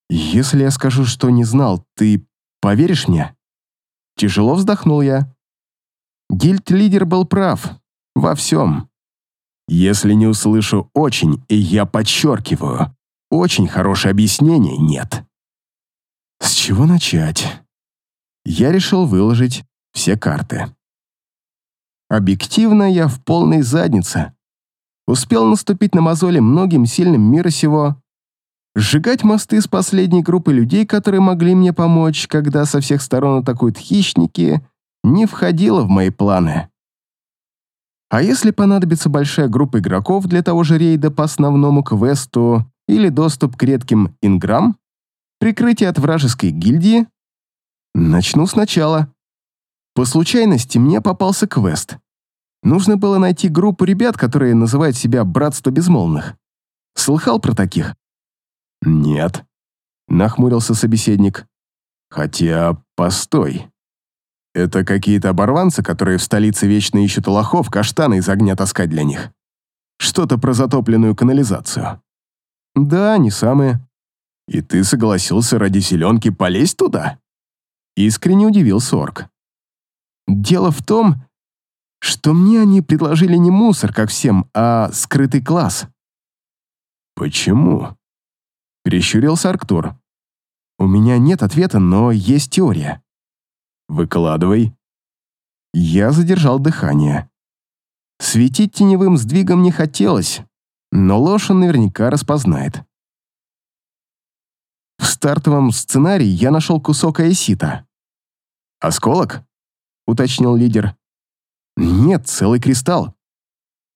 Speaker 1: «Если я скажу, что не знал, ты поверишь мне?» Тяжело вздохнул я. Гильд-лидер был прав. Во всем.
Speaker 2: Если не услышу «очень», и я подчеркиваю, очень хорошее объяснение нет.
Speaker 1: С чего начать? Я решил выложить все карты. Объективно я в полной заднице. Успел наступить на мозоли многим сильным мира сего, Сжигать мосты с последней группы людей, которые могли мне помочь, когда со всех сторон атакуют хищники, не входило в мои планы. А если понадобится большая группа игроков для того же рейда по основному квесту или доступ к редким инграм, прикрытие от вражеской гильдии, начну сначала. По случайности мне попался квест. Нужно было найти группу ребят, которые называют себя «Братство Безмолвных». Слыхал про таких?
Speaker 2: «Нет», — нахмурился собеседник. «Хотя, постой. Это какие-то оборванцы, которые в столице вечно ищут лохов, каштаны из огня таскать для них. Что-то про затопленную канализацию».
Speaker 1: «Да, не самые».
Speaker 2: «И ты согласился ради зеленки полезть туда?»
Speaker 1: Искренне удивился орк. «Дело в том, что мне они предложили не мусор, как всем, а скрытый класс».
Speaker 2: «Почему?»
Speaker 1: Прищурился Арктур. «У меня нет ответа, но есть теория».
Speaker 2: «Выкладывай».
Speaker 1: Я задержал дыхание. Светить теневым сдвигом не хотелось, но ложь он наверняка распознает. В стартовом сценарии я нашел кусок аэсита.
Speaker 2: «Осколок?»
Speaker 1: — уточнил лидер. «Нет, целый кристалл».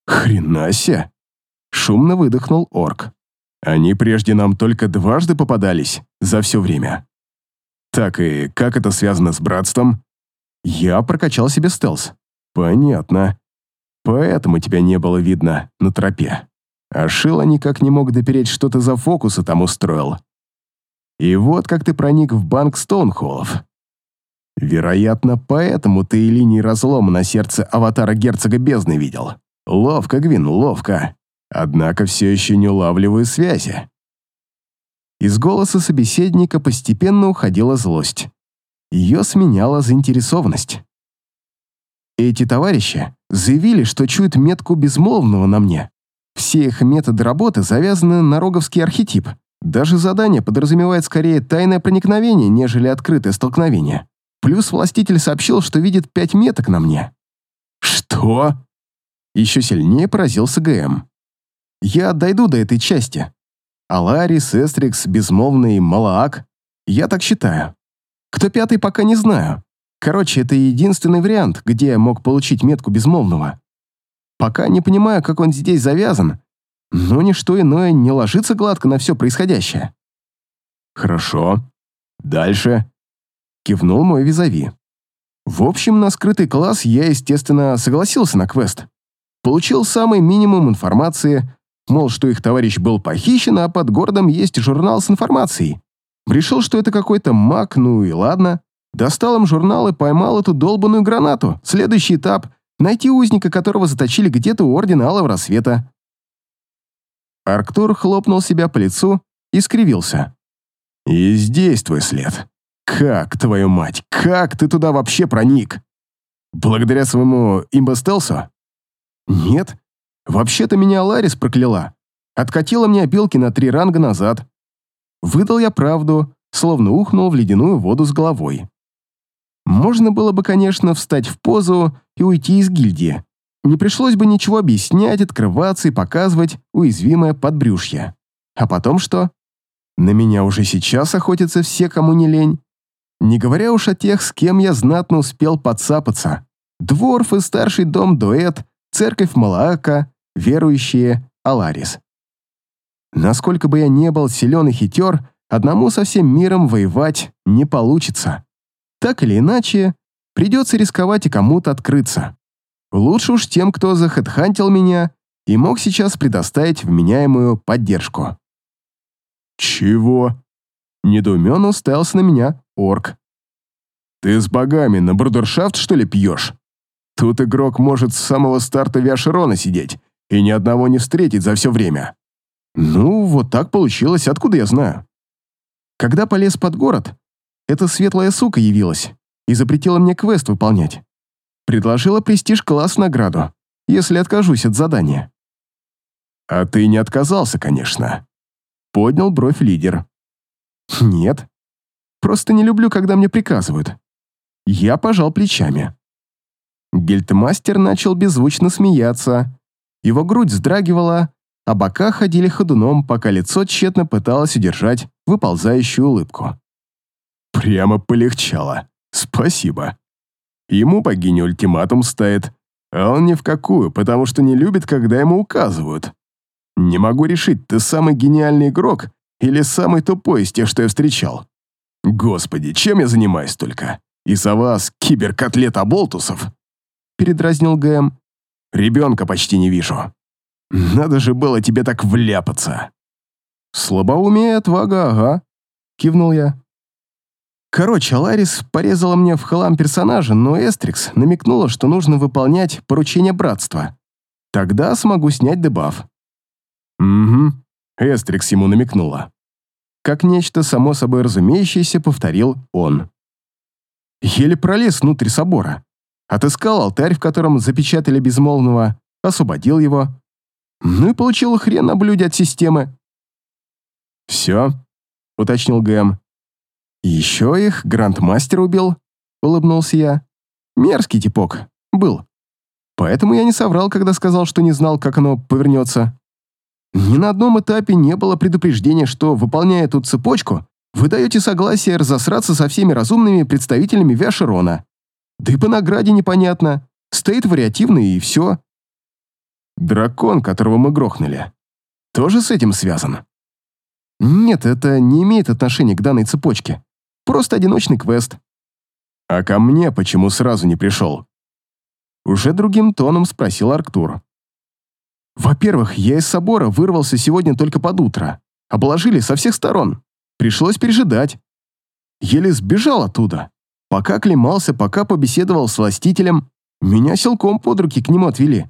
Speaker 2: «Хрена себе!»
Speaker 1: — шумно выдохнул орк.
Speaker 2: Они прежде нам только дважды попадались за все время. Так и как это связано с братством?
Speaker 1: Я прокачал себе стелс.
Speaker 2: Понятно. Поэтому тебя не было видно на тропе. А Шила никак не мог допереть, что ты за фокусы там устроил.
Speaker 1: И вот как ты проник в банк Стоунхоллов. Вероятно, поэтому ты и линии разлома на сердце аватара герцога бездны видел. Ловко, Гвин, ловко. Однако все еще не улавливаю связи. Из голоса собеседника постепенно уходила злость. Ее сменяла заинтересованность. Эти товарищи заявили, что чуют метку безмолвного на мне. Все их методы работы завязаны на роговский архетип. Даже задание подразумевает скорее тайное проникновение, нежели открытое столкновение. Плюс властитель сообщил, что видит пять меток на мне. «Что?» Еще сильнее поразился ГМ. «Я дойду до этой части. Аларис, Эстрикс, Безмолвный, Малаак. Я так считаю. Кто пятый, пока не знаю. Короче, это единственный вариант, где я мог получить метку Безмолвного. Пока не понимаю, как он здесь завязан, но ничто иное не ложится гладко на все происходящее. «Хорошо. Дальше», — кивнул мой визави. В общем, на скрытый класс я, естественно, согласился на квест. Получил самый минимум информации, мол, что их товарищ был похищен, а под городом есть журнал с информацией. Решил, что это какой-то маг, ну и ладно. Достал им журнал и поймал эту долбанную гранату. Следующий этап — найти узника, которого заточили где-то у Ордена Алого Рассвета. Арктур хлопнул себя по лицу и скривился. «И здесь твой след. Как, твою мать, как ты туда вообще проник? Благодаря своему имбостелсу? Нет. Вообще-то меня Ларис прокляла. Откатила мне опилки на три ранга назад. Выдал я правду, словно ухнул в ледяную воду с головой. Можно было бы, конечно, встать в позу и уйти из гильдии. Не пришлось бы ничего объяснять, открываться и показывать уязвимое подбрюшье. А потом что? На меня уже сейчас охотятся все, кому не лень. Не говоря уж о тех, с кем я знатно успел подцапаться. Дворф и старший дом Дуэт, церковь Малаака, верующие Аларис. Насколько бы я не был силен и хитер, одному со всем миром воевать не получится. Так или иначе, придется рисковать и кому-то открыться. Лучше уж тем, кто захедхантил меня и мог сейчас предоставить вменяемую поддержку. «Чего?» Недоуменно уставился на меня орк. «Ты с богами на брудершафт, что ли, пьешь? Тут игрок может с самого старта Виашерона сидеть и ни одного не встретить за все время». «Ну, вот так получилось, откуда я знаю?» Когда полез под город, эта светлая сука явилась и запретила мне квест выполнять. Предложила престиж-класс в награду, если откажусь от задания. «А ты не отказался, конечно», — поднял бровь лидер. «Нет, просто не люблю, когда мне приказывают». Я пожал плечами. Гильдмастер начал беззвучно смеяться. Его грудь вздрагивала, а бока ходили ходуном, пока лицо тщетно пыталось удержать выползающую улыбку. Прямо полегчало. Спасибо. Ему богиня ультиматум ставит, а он ни в какую, потому что не любит, когда ему указывают. Не могу решить, ты самый гениальный игрок или самый тупой из тех, что я встречал. Господи, чем я занимаюсь только? Из-за вас, киберкотлет оболтусов? Передразнил ГМ. Ребенка почти не вижу. Надо же было тебе так вляпаться. Слабоумие отвага, ага. Кивнул я. Короче, Ларис порезала мне в хлам персонажа, но Эстрикс намекнула, что нужно выполнять поручение братства. Тогда смогу снять дебаф. Угу, Эстрикс ему намекнула. Как нечто само собой разумеющееся, повторил он. Еле пролез внутрь собора. Отыскал алтарь, в котором запечатали безмолвного, освободил его. Ну и получил хрен на блюде от системы. «Все?» — уточнил Гэм. «Еще их грандмастер убил», — улыбнулся я. «Мерзкий типок. Был. Поэтому я не соврал, когда сказал, что не знал, как оно повернется. Ни на одном этапе не было предупреждения, что, выполняя эту цепочку, вы даете согласие разосраться со всеми разумными представителями Вяшерона. Да и по награде непонятно. Стоит вариативно и все. Дракон, которого мы грохнули, тоже с этим связан? Нет, это не имеет отношения к данной цепочке. Просто одиночный квест. А ко мне почему сразу не пришел? Уже другим тоном спросил Арктур. Во-первых, я из собора вырвался сегодня только под утро. Обложили со всех сторон. Пришлось пережидать. Еле сбежал оттуда. Пока клемался, пока побеседовал с властителем, меня силком под руки к нему отвели.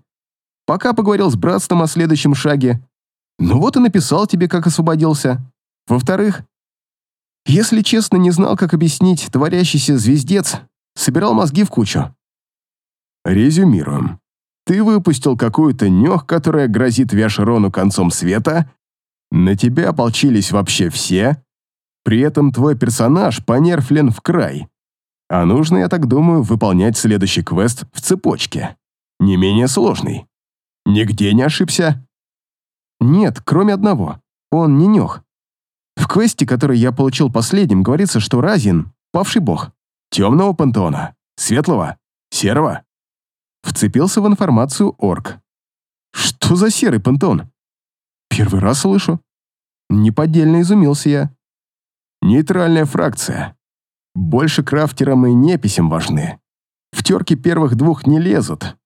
Speaker 1: Пока поговорил с братством о следующем шаге. Ну вот и написал тебе, как освободился. Во-вторых, если честно, не знал, как объяснить творящийся звездец, собирал мозги в кучу. Резюмируем. Ты выпустил какую-то нёх, которая грозит Виашерону концом света, на тебя ополчились вообще все, при этом твой персонаж понерфлен в край. А нужно, я так думаю, выполнять следующий квест в цепочке. Не менее сложный. Нигде не ошибся? Нет, кроме одного. Он не нёх. В квесте, который я получил последним, говорится, что Разин — павший бог. Темного пантеона, светлого, серого. Вцепился в информацию орк. Что за серый пантеон? Первый раз слышу. Неподдельно изумился я. Нейтральная фракция. Больше крафтерам и неписям важны. В терки первых двух не лезут.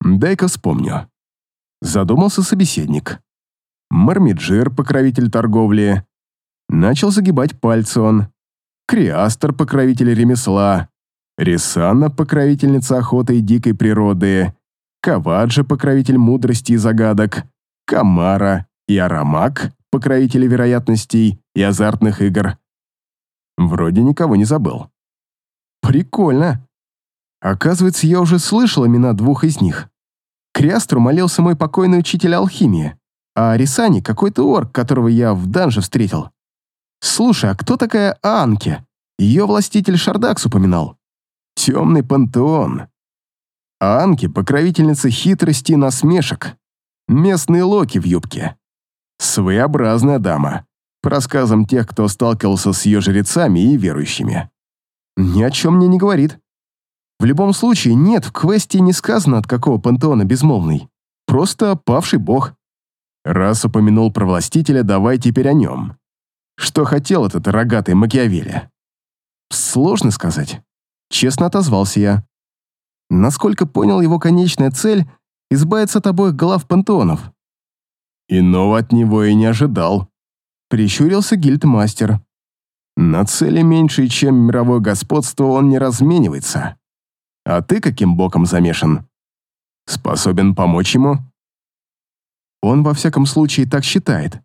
Speaker 1: Дай-ка вспомню. Задумался собеседник. Мармиджир, покровитель торговли. Начал загибать пальцы он. Криастер, покровитель ремесла. Рисана, покровительница охоты и дикой природы. Каваджа, покровитель мудрости и загадок. Камара и Арамак, покровители вероятностей и азартных игр. Вроде никого не забыл. Прикольно. Оказывается, я уже слышал имена двух из них. Криастру молился мой покойный учитель алхимии, а Рисани какой-то орк, которого я в данже встретил. Слушай, а кто такая Анке? Ее властитель Шардакс упоминал. Темный пантеон. Анки — покровительница хитрости и насмешек. Местные локи в юбке. Своеобразная дама. По рассказам тех, кто сталкивался с ее жрецами и верующими. Ни о чем мне не говорит. В любом случае, нет, в квесте не сказано, от какого пантеона безмолвный. Просто павший бог. Раз упомянул про властителя, давай теперь о нем. Что хотел этот рогатый Макиавелли? Сложно сказать. Честно отозвался я. Насколько понял, его конечная цель — избавиться от обоих глав пантеонов. Иного от него и не ожидал. Прищурился гильдмастер. На цели меньше, чем мировое господство, он не разменивается. А ты каким боком замешан? Способен помочь ему? Он во всяком случае так считает.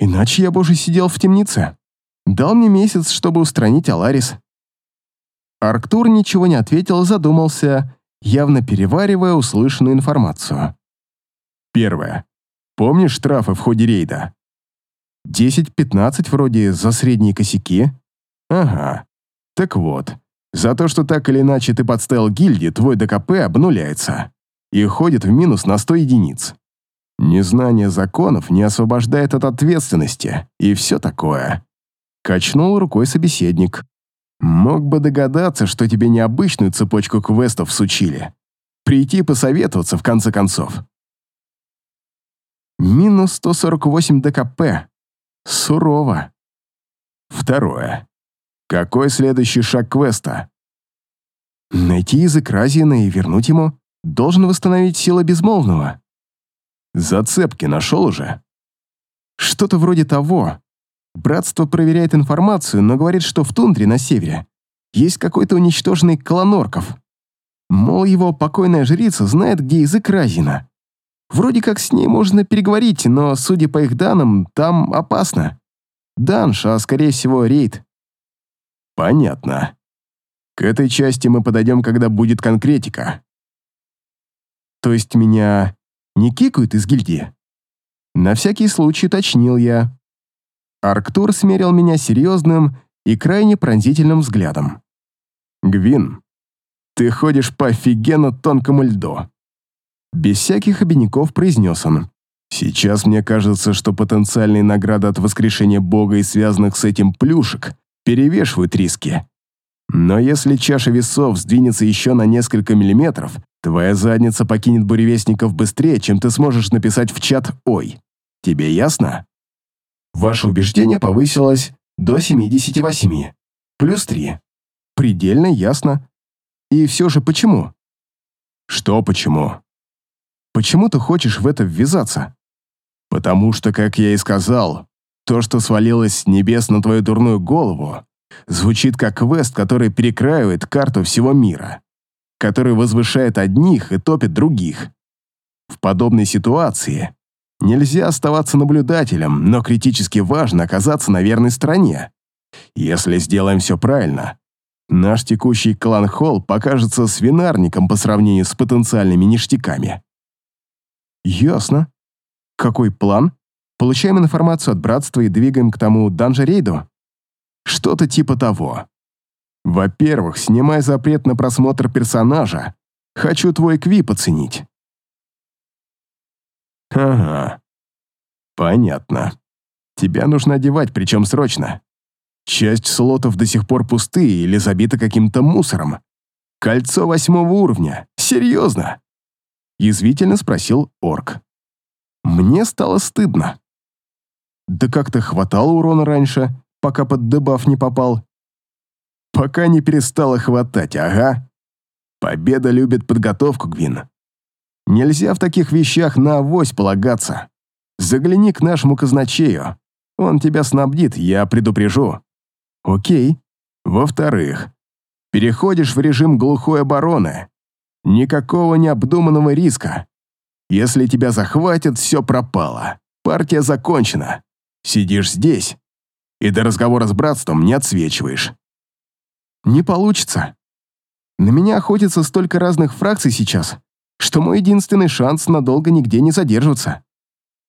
Speaker 1: Иначе я бы уже сидел в темнице. Дал мне месяц, чтобы устранить Аларис. Арктур ничего не ответил, задумался, явно переваривая услышанную информацию. Первое. Помнишь штрафы в ходе рейда? 10-15 вроде за средние косяки? Ага. Так вот, за то, что так или иначе ты подставил гильдии, твой ДКП обнуляется и ходит в минус на 100 единиц. Незнание законов не освобождает от ответственности и все такое. Качнул рукой собеседник. Мог бы догадаться, что тебе необычную цепочку квестов сучили. Прийти посоветоваться в конце концов. Минус 148 ДКП. Сурово. Второе. Какой следующий шаг квеста? Найти язык Разина и вернуть ему. Должен восстановить силы безмолвного. Зацепки нашел уже? Что-то вроде того. Братство проверяет информацию, но говорит, что в тундре на севере есть какой-то уничтоженный клан орков. Мол, его покойная жрица знает, где язык Разина. Вроде как с ней можно переговорить, но, судя по их данным, там опасно. Данш, а скорее всего рейд. Понятно. К этой части мы подойдем, когда будет конкретика. То есть меня не кикают из гильдии? На всякий случай уточнил я. Арктур смерил меня серьезным и крайне пронзительным взглядом. «Гвин, ты ходишь по офигенно тонкому льду». Без всяких обиняков произнес он. «Сейчас мне кажется, что потенциальные награды от воскрешения бога и связанных с этим плюшек перевешивают риски. Но если чаша весов сдвинется еще на несколько миллиметров, твоя задница покинет буревестников быстрее, чем ты сможешь написать в чат «Ой». Тебе ясно? Ваше убеждение повысилось до 78. Плюс 3. Предельно ясно. И все же почему? Что почему? Почему ты хочешь в это ввязаться? Потому что, как я и сказал,
Speaker 2: То, что свалилось с небес на твою дурную голову, звучит как квест, который перекраивает карту всего мира, который возвышает одних и топит других. В подобной ситуации нельзя оставаться наблюдателем, но критически важно оказаться на верной стороне. Если сделаем все правильно, наш текущий клан-холл покажется свинарником по сравнению с потенциальными ништяками.
Speaker 1: Ясно. Какой план? Получаем информацию от братства и двигаем к тому данжа-рейду?
Speaker 2: Что-то типа того. Во-первых, снимай запрет на просмотр персонажа. Хочу твой квип оценить. Ага. Понятно. Тебя нужно одевать, причем срочно. Часть слотов до сих пор пустые или забиты каким-то мусором. Кольцо восьмого уровня. Серьезно? Язвительно спросил орк. Мне стало стыдно. Да как-то хватало урона раньше, пока под дебаф не попал. Пока не перестало хватать, ага. Победа любит подготовку, Гвин. Нельзя в таких вещах на авось полагаться. Загляни к нашему казначею. Он тебя снабдит, я предупрежу. Окей. Во-вторых, переходишь в режим глухой обороны. Никакого необдуманного риска. Если тебя захватят, все пропало. Партия закончена. Сидишь здесь и до разговора с братством не отсвечиваешь.
Speaker 1: Не получится. На меня охотится столько разных фракций сейчас, что мой единственный шанс надолго нигде не задерживаться.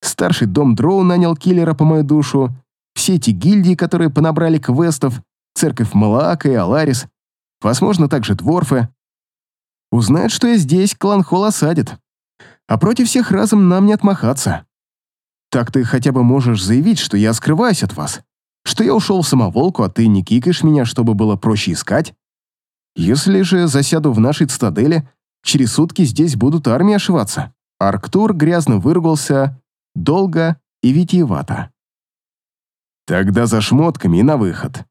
Speaker 1: Старший дом Дроу нанял киллера по мою душу, все эти гильдии, которые понабрали квестов, церковь Малаака и Аларис, возможно, также дворфы. Узнают, что я здесь, клан Холл осадит. А против всех разом нам не отмахаться. Так ты хотя бы можешь заявить, что я скрываюсь от вас, что я ушел в самоволку, а ты не кикаешь меня, чтобы было проще искать. Если же засяду в нашей цитадели, Через сутки здесь будут армии ошиваться. Арктур грязно выругался, долго и витиевато.
Speaker 2: Тогда за шмотками и на выход.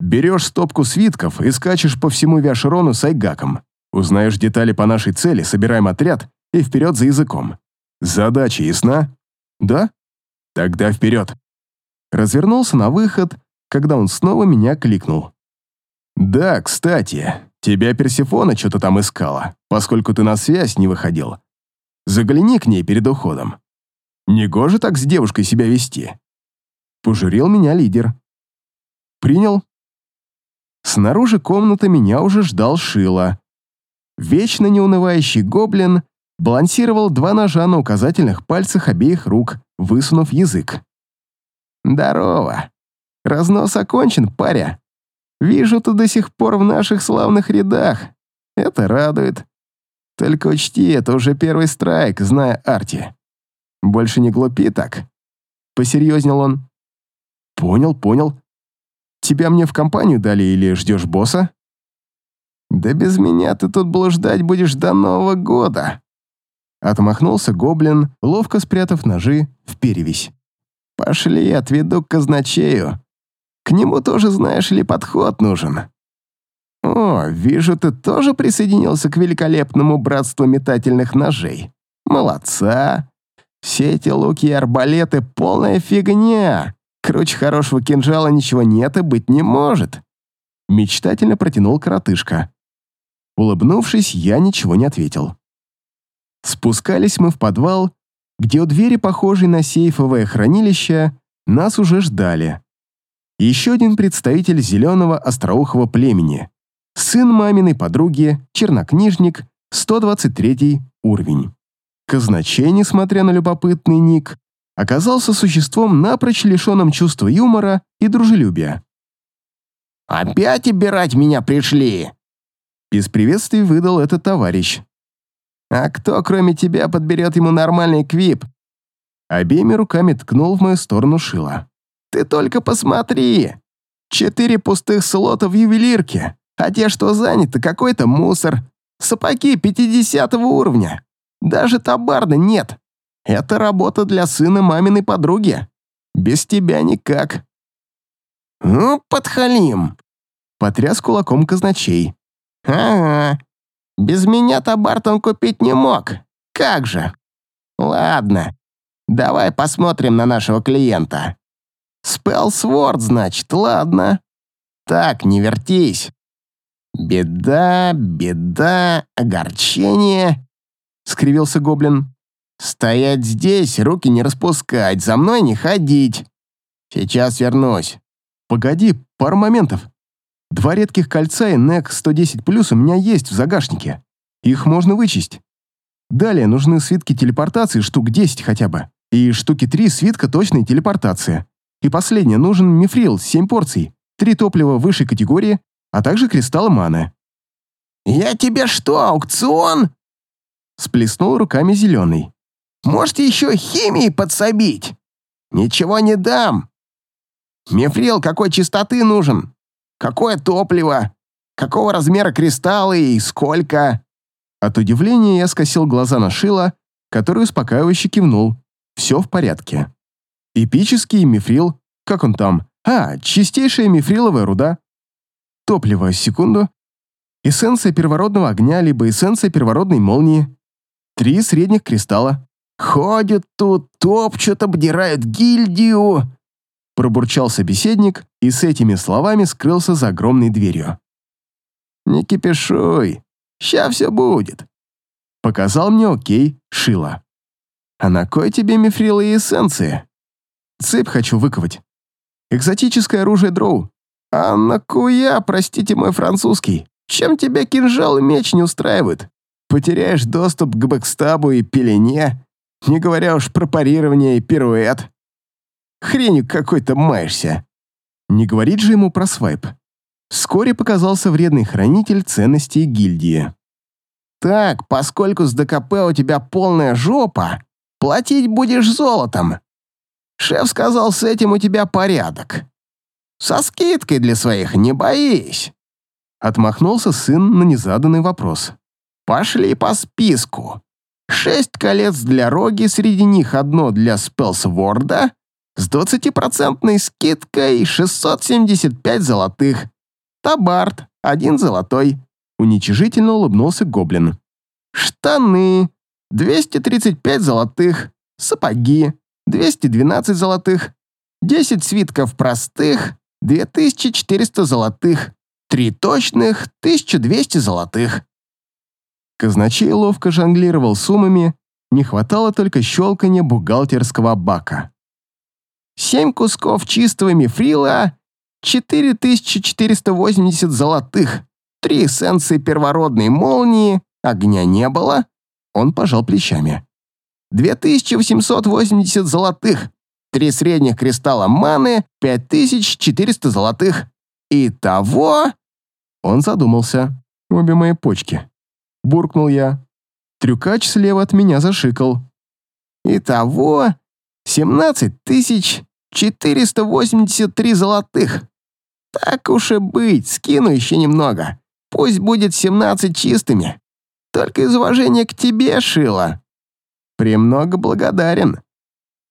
Speaker 2: Берешь стопку свитков и скачешь по всему Виашерону с Айгаком. Узнаешь детали по нашей цели, собираем отряд и вперед за языком. Задача ясна?
Speaker 1: Да?
Speaker 2: Тогда вперед.
Speaker 1: Развернулся на выход, когда он снова меня кликнул.
Speaker 2: Да, кстати, тебя Персифона что-то там искала, поскольку ты на связь не выходил. Загляни к ней перед уходом. Негоже так с девушкой себя вести.
Speaker 1: Пожурил меня лидер. Принял. Снаружи комнаты меня уже ждал Шила. Вечно неунывающий гоблин балансировал два ножа на указательных пальцах обеих рук, высунув язык. «Здорово. Разнос окончен, паря. Вижу, ты до сих пор в наших славных рядах. Это радует. Только учти, это уже первый страйк, зная Арти. Больше не глупи так. Посерьезнел он. Понял, понял. Тебя мне в компанию дали или ждешь босса? Да без меня ты тут блуждать будешь до Нового года. Отмахнулся гоблин, ловко спрятав ножи в перевесь. Пошли, отведу к казначею. К нему тоже, знаешь ли, подход нужен. О, вижу, ты тоже присоединился к великолепному братству метательных ножей. Молодца. Все эти луки и арбалеты — полная фигня. Круче хорошего кинжала ничего нет и быть не может. Мечтательно протянул коротышка. Улыбнувшись, я ничего не ответил. Спускались мы в подвал, где у двери, похожей на сейфовое хранилище, нас уже ждали еще один представитель зеленого остроухого племени, сын маминой подруги, чернокнижник, 123 уровень. Казначей, несмотря на любопытный ник, оказался существом напрочь лишенным чувства юмора и дружелюбия. «Опять обирать меня пришли!» Без приветствий выдал этот товарищ. «А кто, кроме тебя, подберет ему нормальный квип?» Обеими руками ткнул в мою сторону Шила. Ты только посмотри! Четыре пустых слота в ювелирке, а те, что заняты, какой-то мусор. Сапоги 50 уровня. Даже табарда нет. Это работа для сына маминой подруги. Без тебя никак. Ну, подхалим. Потряс кулаком казначей. Ага. Без меня табард он купить не мог. Как же? Ладно. Давай посмотрим на нашего клиента.
Speaker 3: Спелсворд, значит, ладно. Так, не вертись. Беда, беда, огорчение, — скривился гоблин. Стоять здесь, руки не распускать, за мной не ходить. Сейчас вернусь.
Speaker 1: Погоди, пару моментов. Два редких кольца и NEC 110+, у меня есть в загашнике. Их можно вычесть. Далее нужны свитки телепортации, штук 10 хотя бы. И штуки 3 свитка точной телепортации. И последнее, нужен мифрил, 7 порций, 3 топлива высшей категории, а также кристаллы маны.
Speaker 3: «Я тебе что, аукцион?»
Speaker 1: Сплеснул руками зеленый.
Speaker 3: «Можете еще химией подсобить?» «Ничего не дам. Мифрил какой чистоты нужен? Какое топливо? Какого размера кристаллы и сколько?»
Speaker 1: От удивления я скосил глаза на Шила, который успокаивающе кивнул. Все в порядке. Эпический мифрил, как он там? А, чистейшая мифриловая руда. Топливо, секунду. Эссенция первородного огня, либо эссенция первородной молнии. Три средних кристалла.
Speaker 3: «Ходят тут, топчут, обдирают гильдию!»
Speaker 1: Пробурчал собеседник и с этими словами скрылся за огромной дверью.
Speaker 3: «Не кипишуй, ща все будет», —
Speaker 1: показал мне окей Шила. «А на кой тебе мифрилы и эссенции?» «Цепь хочу выковать. Экзотическое оружие дроу».
Speaker 3: «А на хуя, простите мой французский, чем тебя кинжал и меч не устраивают? Потеряешь доступ к бэкстабу и пелене, не говоря уж про парирование и пируэт. Хренью какой-то маешься».
Speaker 1: Не говорить же ему про свайп. Вскоре показался вредный хранитель ценностей гильдии.
Speaker 3: «Так, поскольку с ДКП у тебя полная жопа, платить будешь золотом. Шеф сказал, с этим у тебя порядок. Со скидкой для своих не боись».
Speaker 1: Отмахнулся сын на незаданный вопрос.
Speaker 3: «Пошли по списку. Шесть колец для Роги, среди них одно для Спелсворда, с 20% скидкой 675 золотых. Табард, один золотой.
Speaker 1: Уничижительно улыбнулся гоблин.
Speaker 3: Штаны, 235 золотых. Сапоги, 212 золотых. 10 свитков простых, 2400 золотых. Три точных, 1200 золотых.
Speaker 1: Казначей ловко жонглировал суммами, не хватало только щелкания бухгалтерского бака.
Speaker 3: Семь кусков чистого мифрила, 4480 золотых, три эссенции первородной молнии, огня не было. Он пожал плечами. 2880 золотых, три средних кристалла маны, 5400 золотых. Итого...
Speaker 1: Он задумался. Обе мои почки буркнул я. Трюкач слева от меня зашикал.
Speaker 3: Итого 17 тысяч 483 золотых. Так уж и быть, скину еще немного. Пусть будет 17 чистыми. Только из уважения к тебе, Шила. Премного благодарен.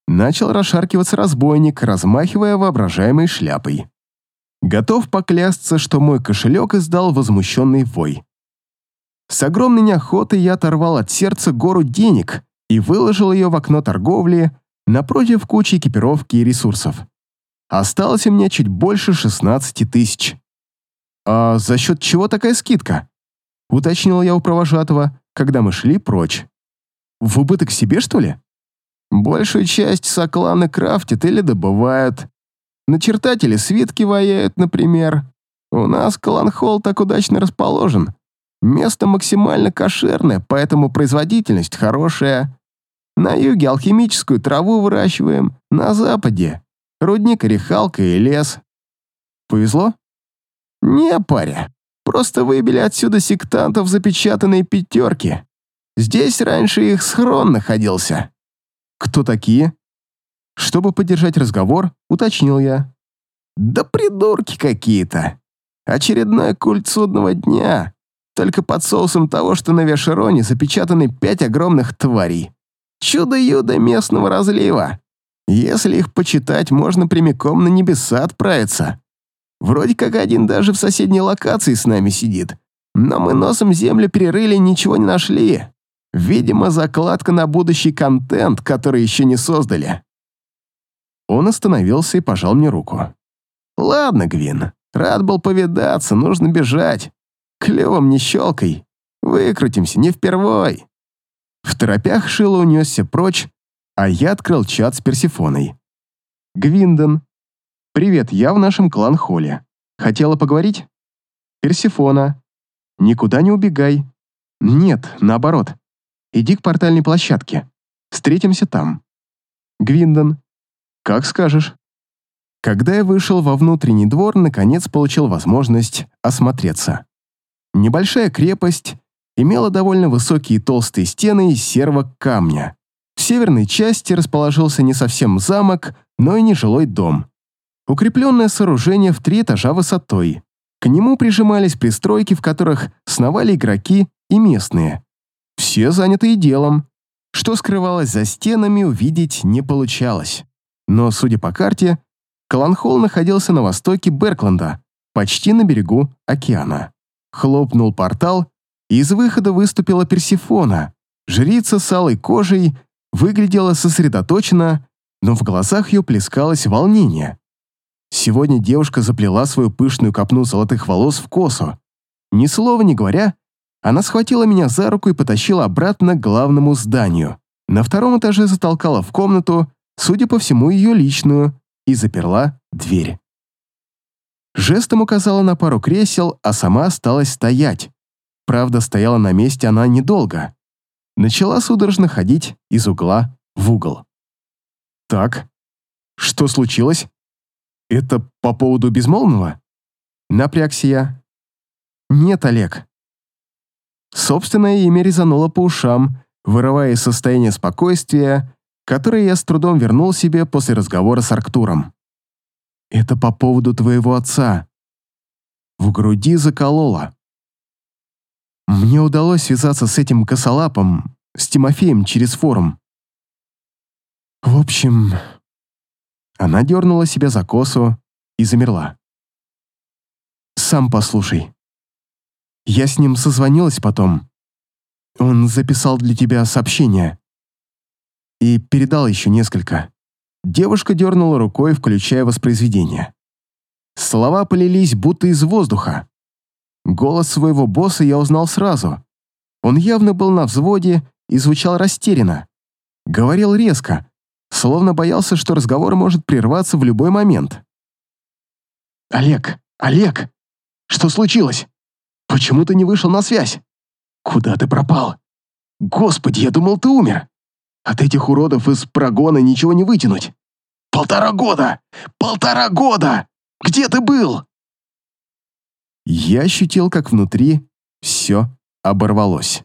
Speaker 1: Начал расшаркиваться разбойник, размахивая воображаемой шляпой. Готов поклясться, что мой кошелек издал возмущенный вой. С огромной неохотой я оторвал от сердца гору денег и выложил ее в окно торговли напротив кучи экипировки и ресурсов. Осталось у меня чуть больше 16 тысяч. «А за счет чего такая скидка?» — уточнил я у провожатого, когда мы шли прочь. «В убыток себе, что ли?»
Speaker 3: «Большую часть сокланы крафтят или добывают. Начертатели свитки ваяют, например. У нас Кланхолл так удачно расположен, Место максимально кошерное, поэтому производительность хорошая. На юге алхимическую траву выращиваем, на западе рудник, рехалка и лес.
Speaker 1: Повезло?
Speaker 3: Не, паря. Просто выбили отсюда сектантов запечатанные пятерки. Здесь раньше их схрон находился.
Speaker 1: Кто такие? Чтобы поддержать разговор, уточнил я.
Speaker 3: Да придурки какие-то. Очередной культ судного дня только под соусом того, что на Вешероне запечатаны пять огромных тварей. Чудо-юдо местного разлива. Если их почитать, можно прямиком на небеса отправиться. Вроде как один даже в соседней локации с нами сидит. Но мы носом землю перерыли и ничего не нашли. Видимо, закладка на будущий контент, который еще не создали.
Speaker 1: Он остановился и пожал мне руку. «Ладно, Гвин, рад был повидаться, нужно бежать. Клювом не щелкай. Выкрутимся, не впервой». В торопях Шило унесся прочь, а я открыл чат с Персифоной. «Гвинден. Привет, я в нашем клан-холле. Хотела поговорить?» «Персифона. Никуда не убегай. Нет, наоборот. Иди к портальной площадке. Встретимся там. Гвинден. Как скажешь». Когда я вышел во внутренний двор, наконец получил возможность осмотреться. Небольшая крепость имела довольно высокие толстые стены из серого камня. В северной части расположился не совсем замок, но и нежилой дом. Укрепленное сооружение в три этажа высотой. К нему прижимались пристройки, в которых сновали игроки и местные. Все занятые делом. Что скрывалось за стенами, увидеть не получалось. Но, судя по карте, Каланхолл находился на востоке Беркленда, почти на берегу океана. Хлопнул портал, из выхода выступила Персифона. Жрица с алой кожей выглядела сосредоточенно, но в глазах ее плескалось волнение. Сегодня девушка заплела свою пышную копну золотых волос в косу. Ни слова не говоря, она схватила меня за руку и потащила обратно к главному зданию. На втором этаже затолкала в комнату, судя по всему, ее личную, и заперла дверь. Жестом указала на пару кресел, а сама осталась стоять. Правда, стояла на месте она недолго. Начала судорожно ходить из угла в угол. «Так, что случилось? Это по поводу безмолвного?» Напрягся я. «Нет, Олег». Собственное имя резануло по ушам, вырывая из состояния спокойствия, которое я с трудом вернул себе после разговора с Арктуром. «Это по поводу твоего отца». В груди закололо. Мне удалось связаться с этим косолапом, с Тимофеем через форум. В общем, она дернула себя за косу и замерла. «Сам послушай. Я с ним созвонилась потом. Он записал для тебя сообщение. И передал еще несколько. Девушка дернула рукой, включая воспроизведение. Слова полились будто из воздуха. Голос своего босса я узнал сразу. Он явно был на взводе и звучал растерянно. Говорил резко, словно боялся, что разговор может прерваться в любой момент. «Олег! Олег! Что случилось? Почему ты не вышел на связь? Куда ты пропал? Господи, я думал, ты умер! От этих уродов из прогона ничего не вытянуть! Полтора года! Полтора года! Где ты был?» Я ощутил, как внутри все оборвалось.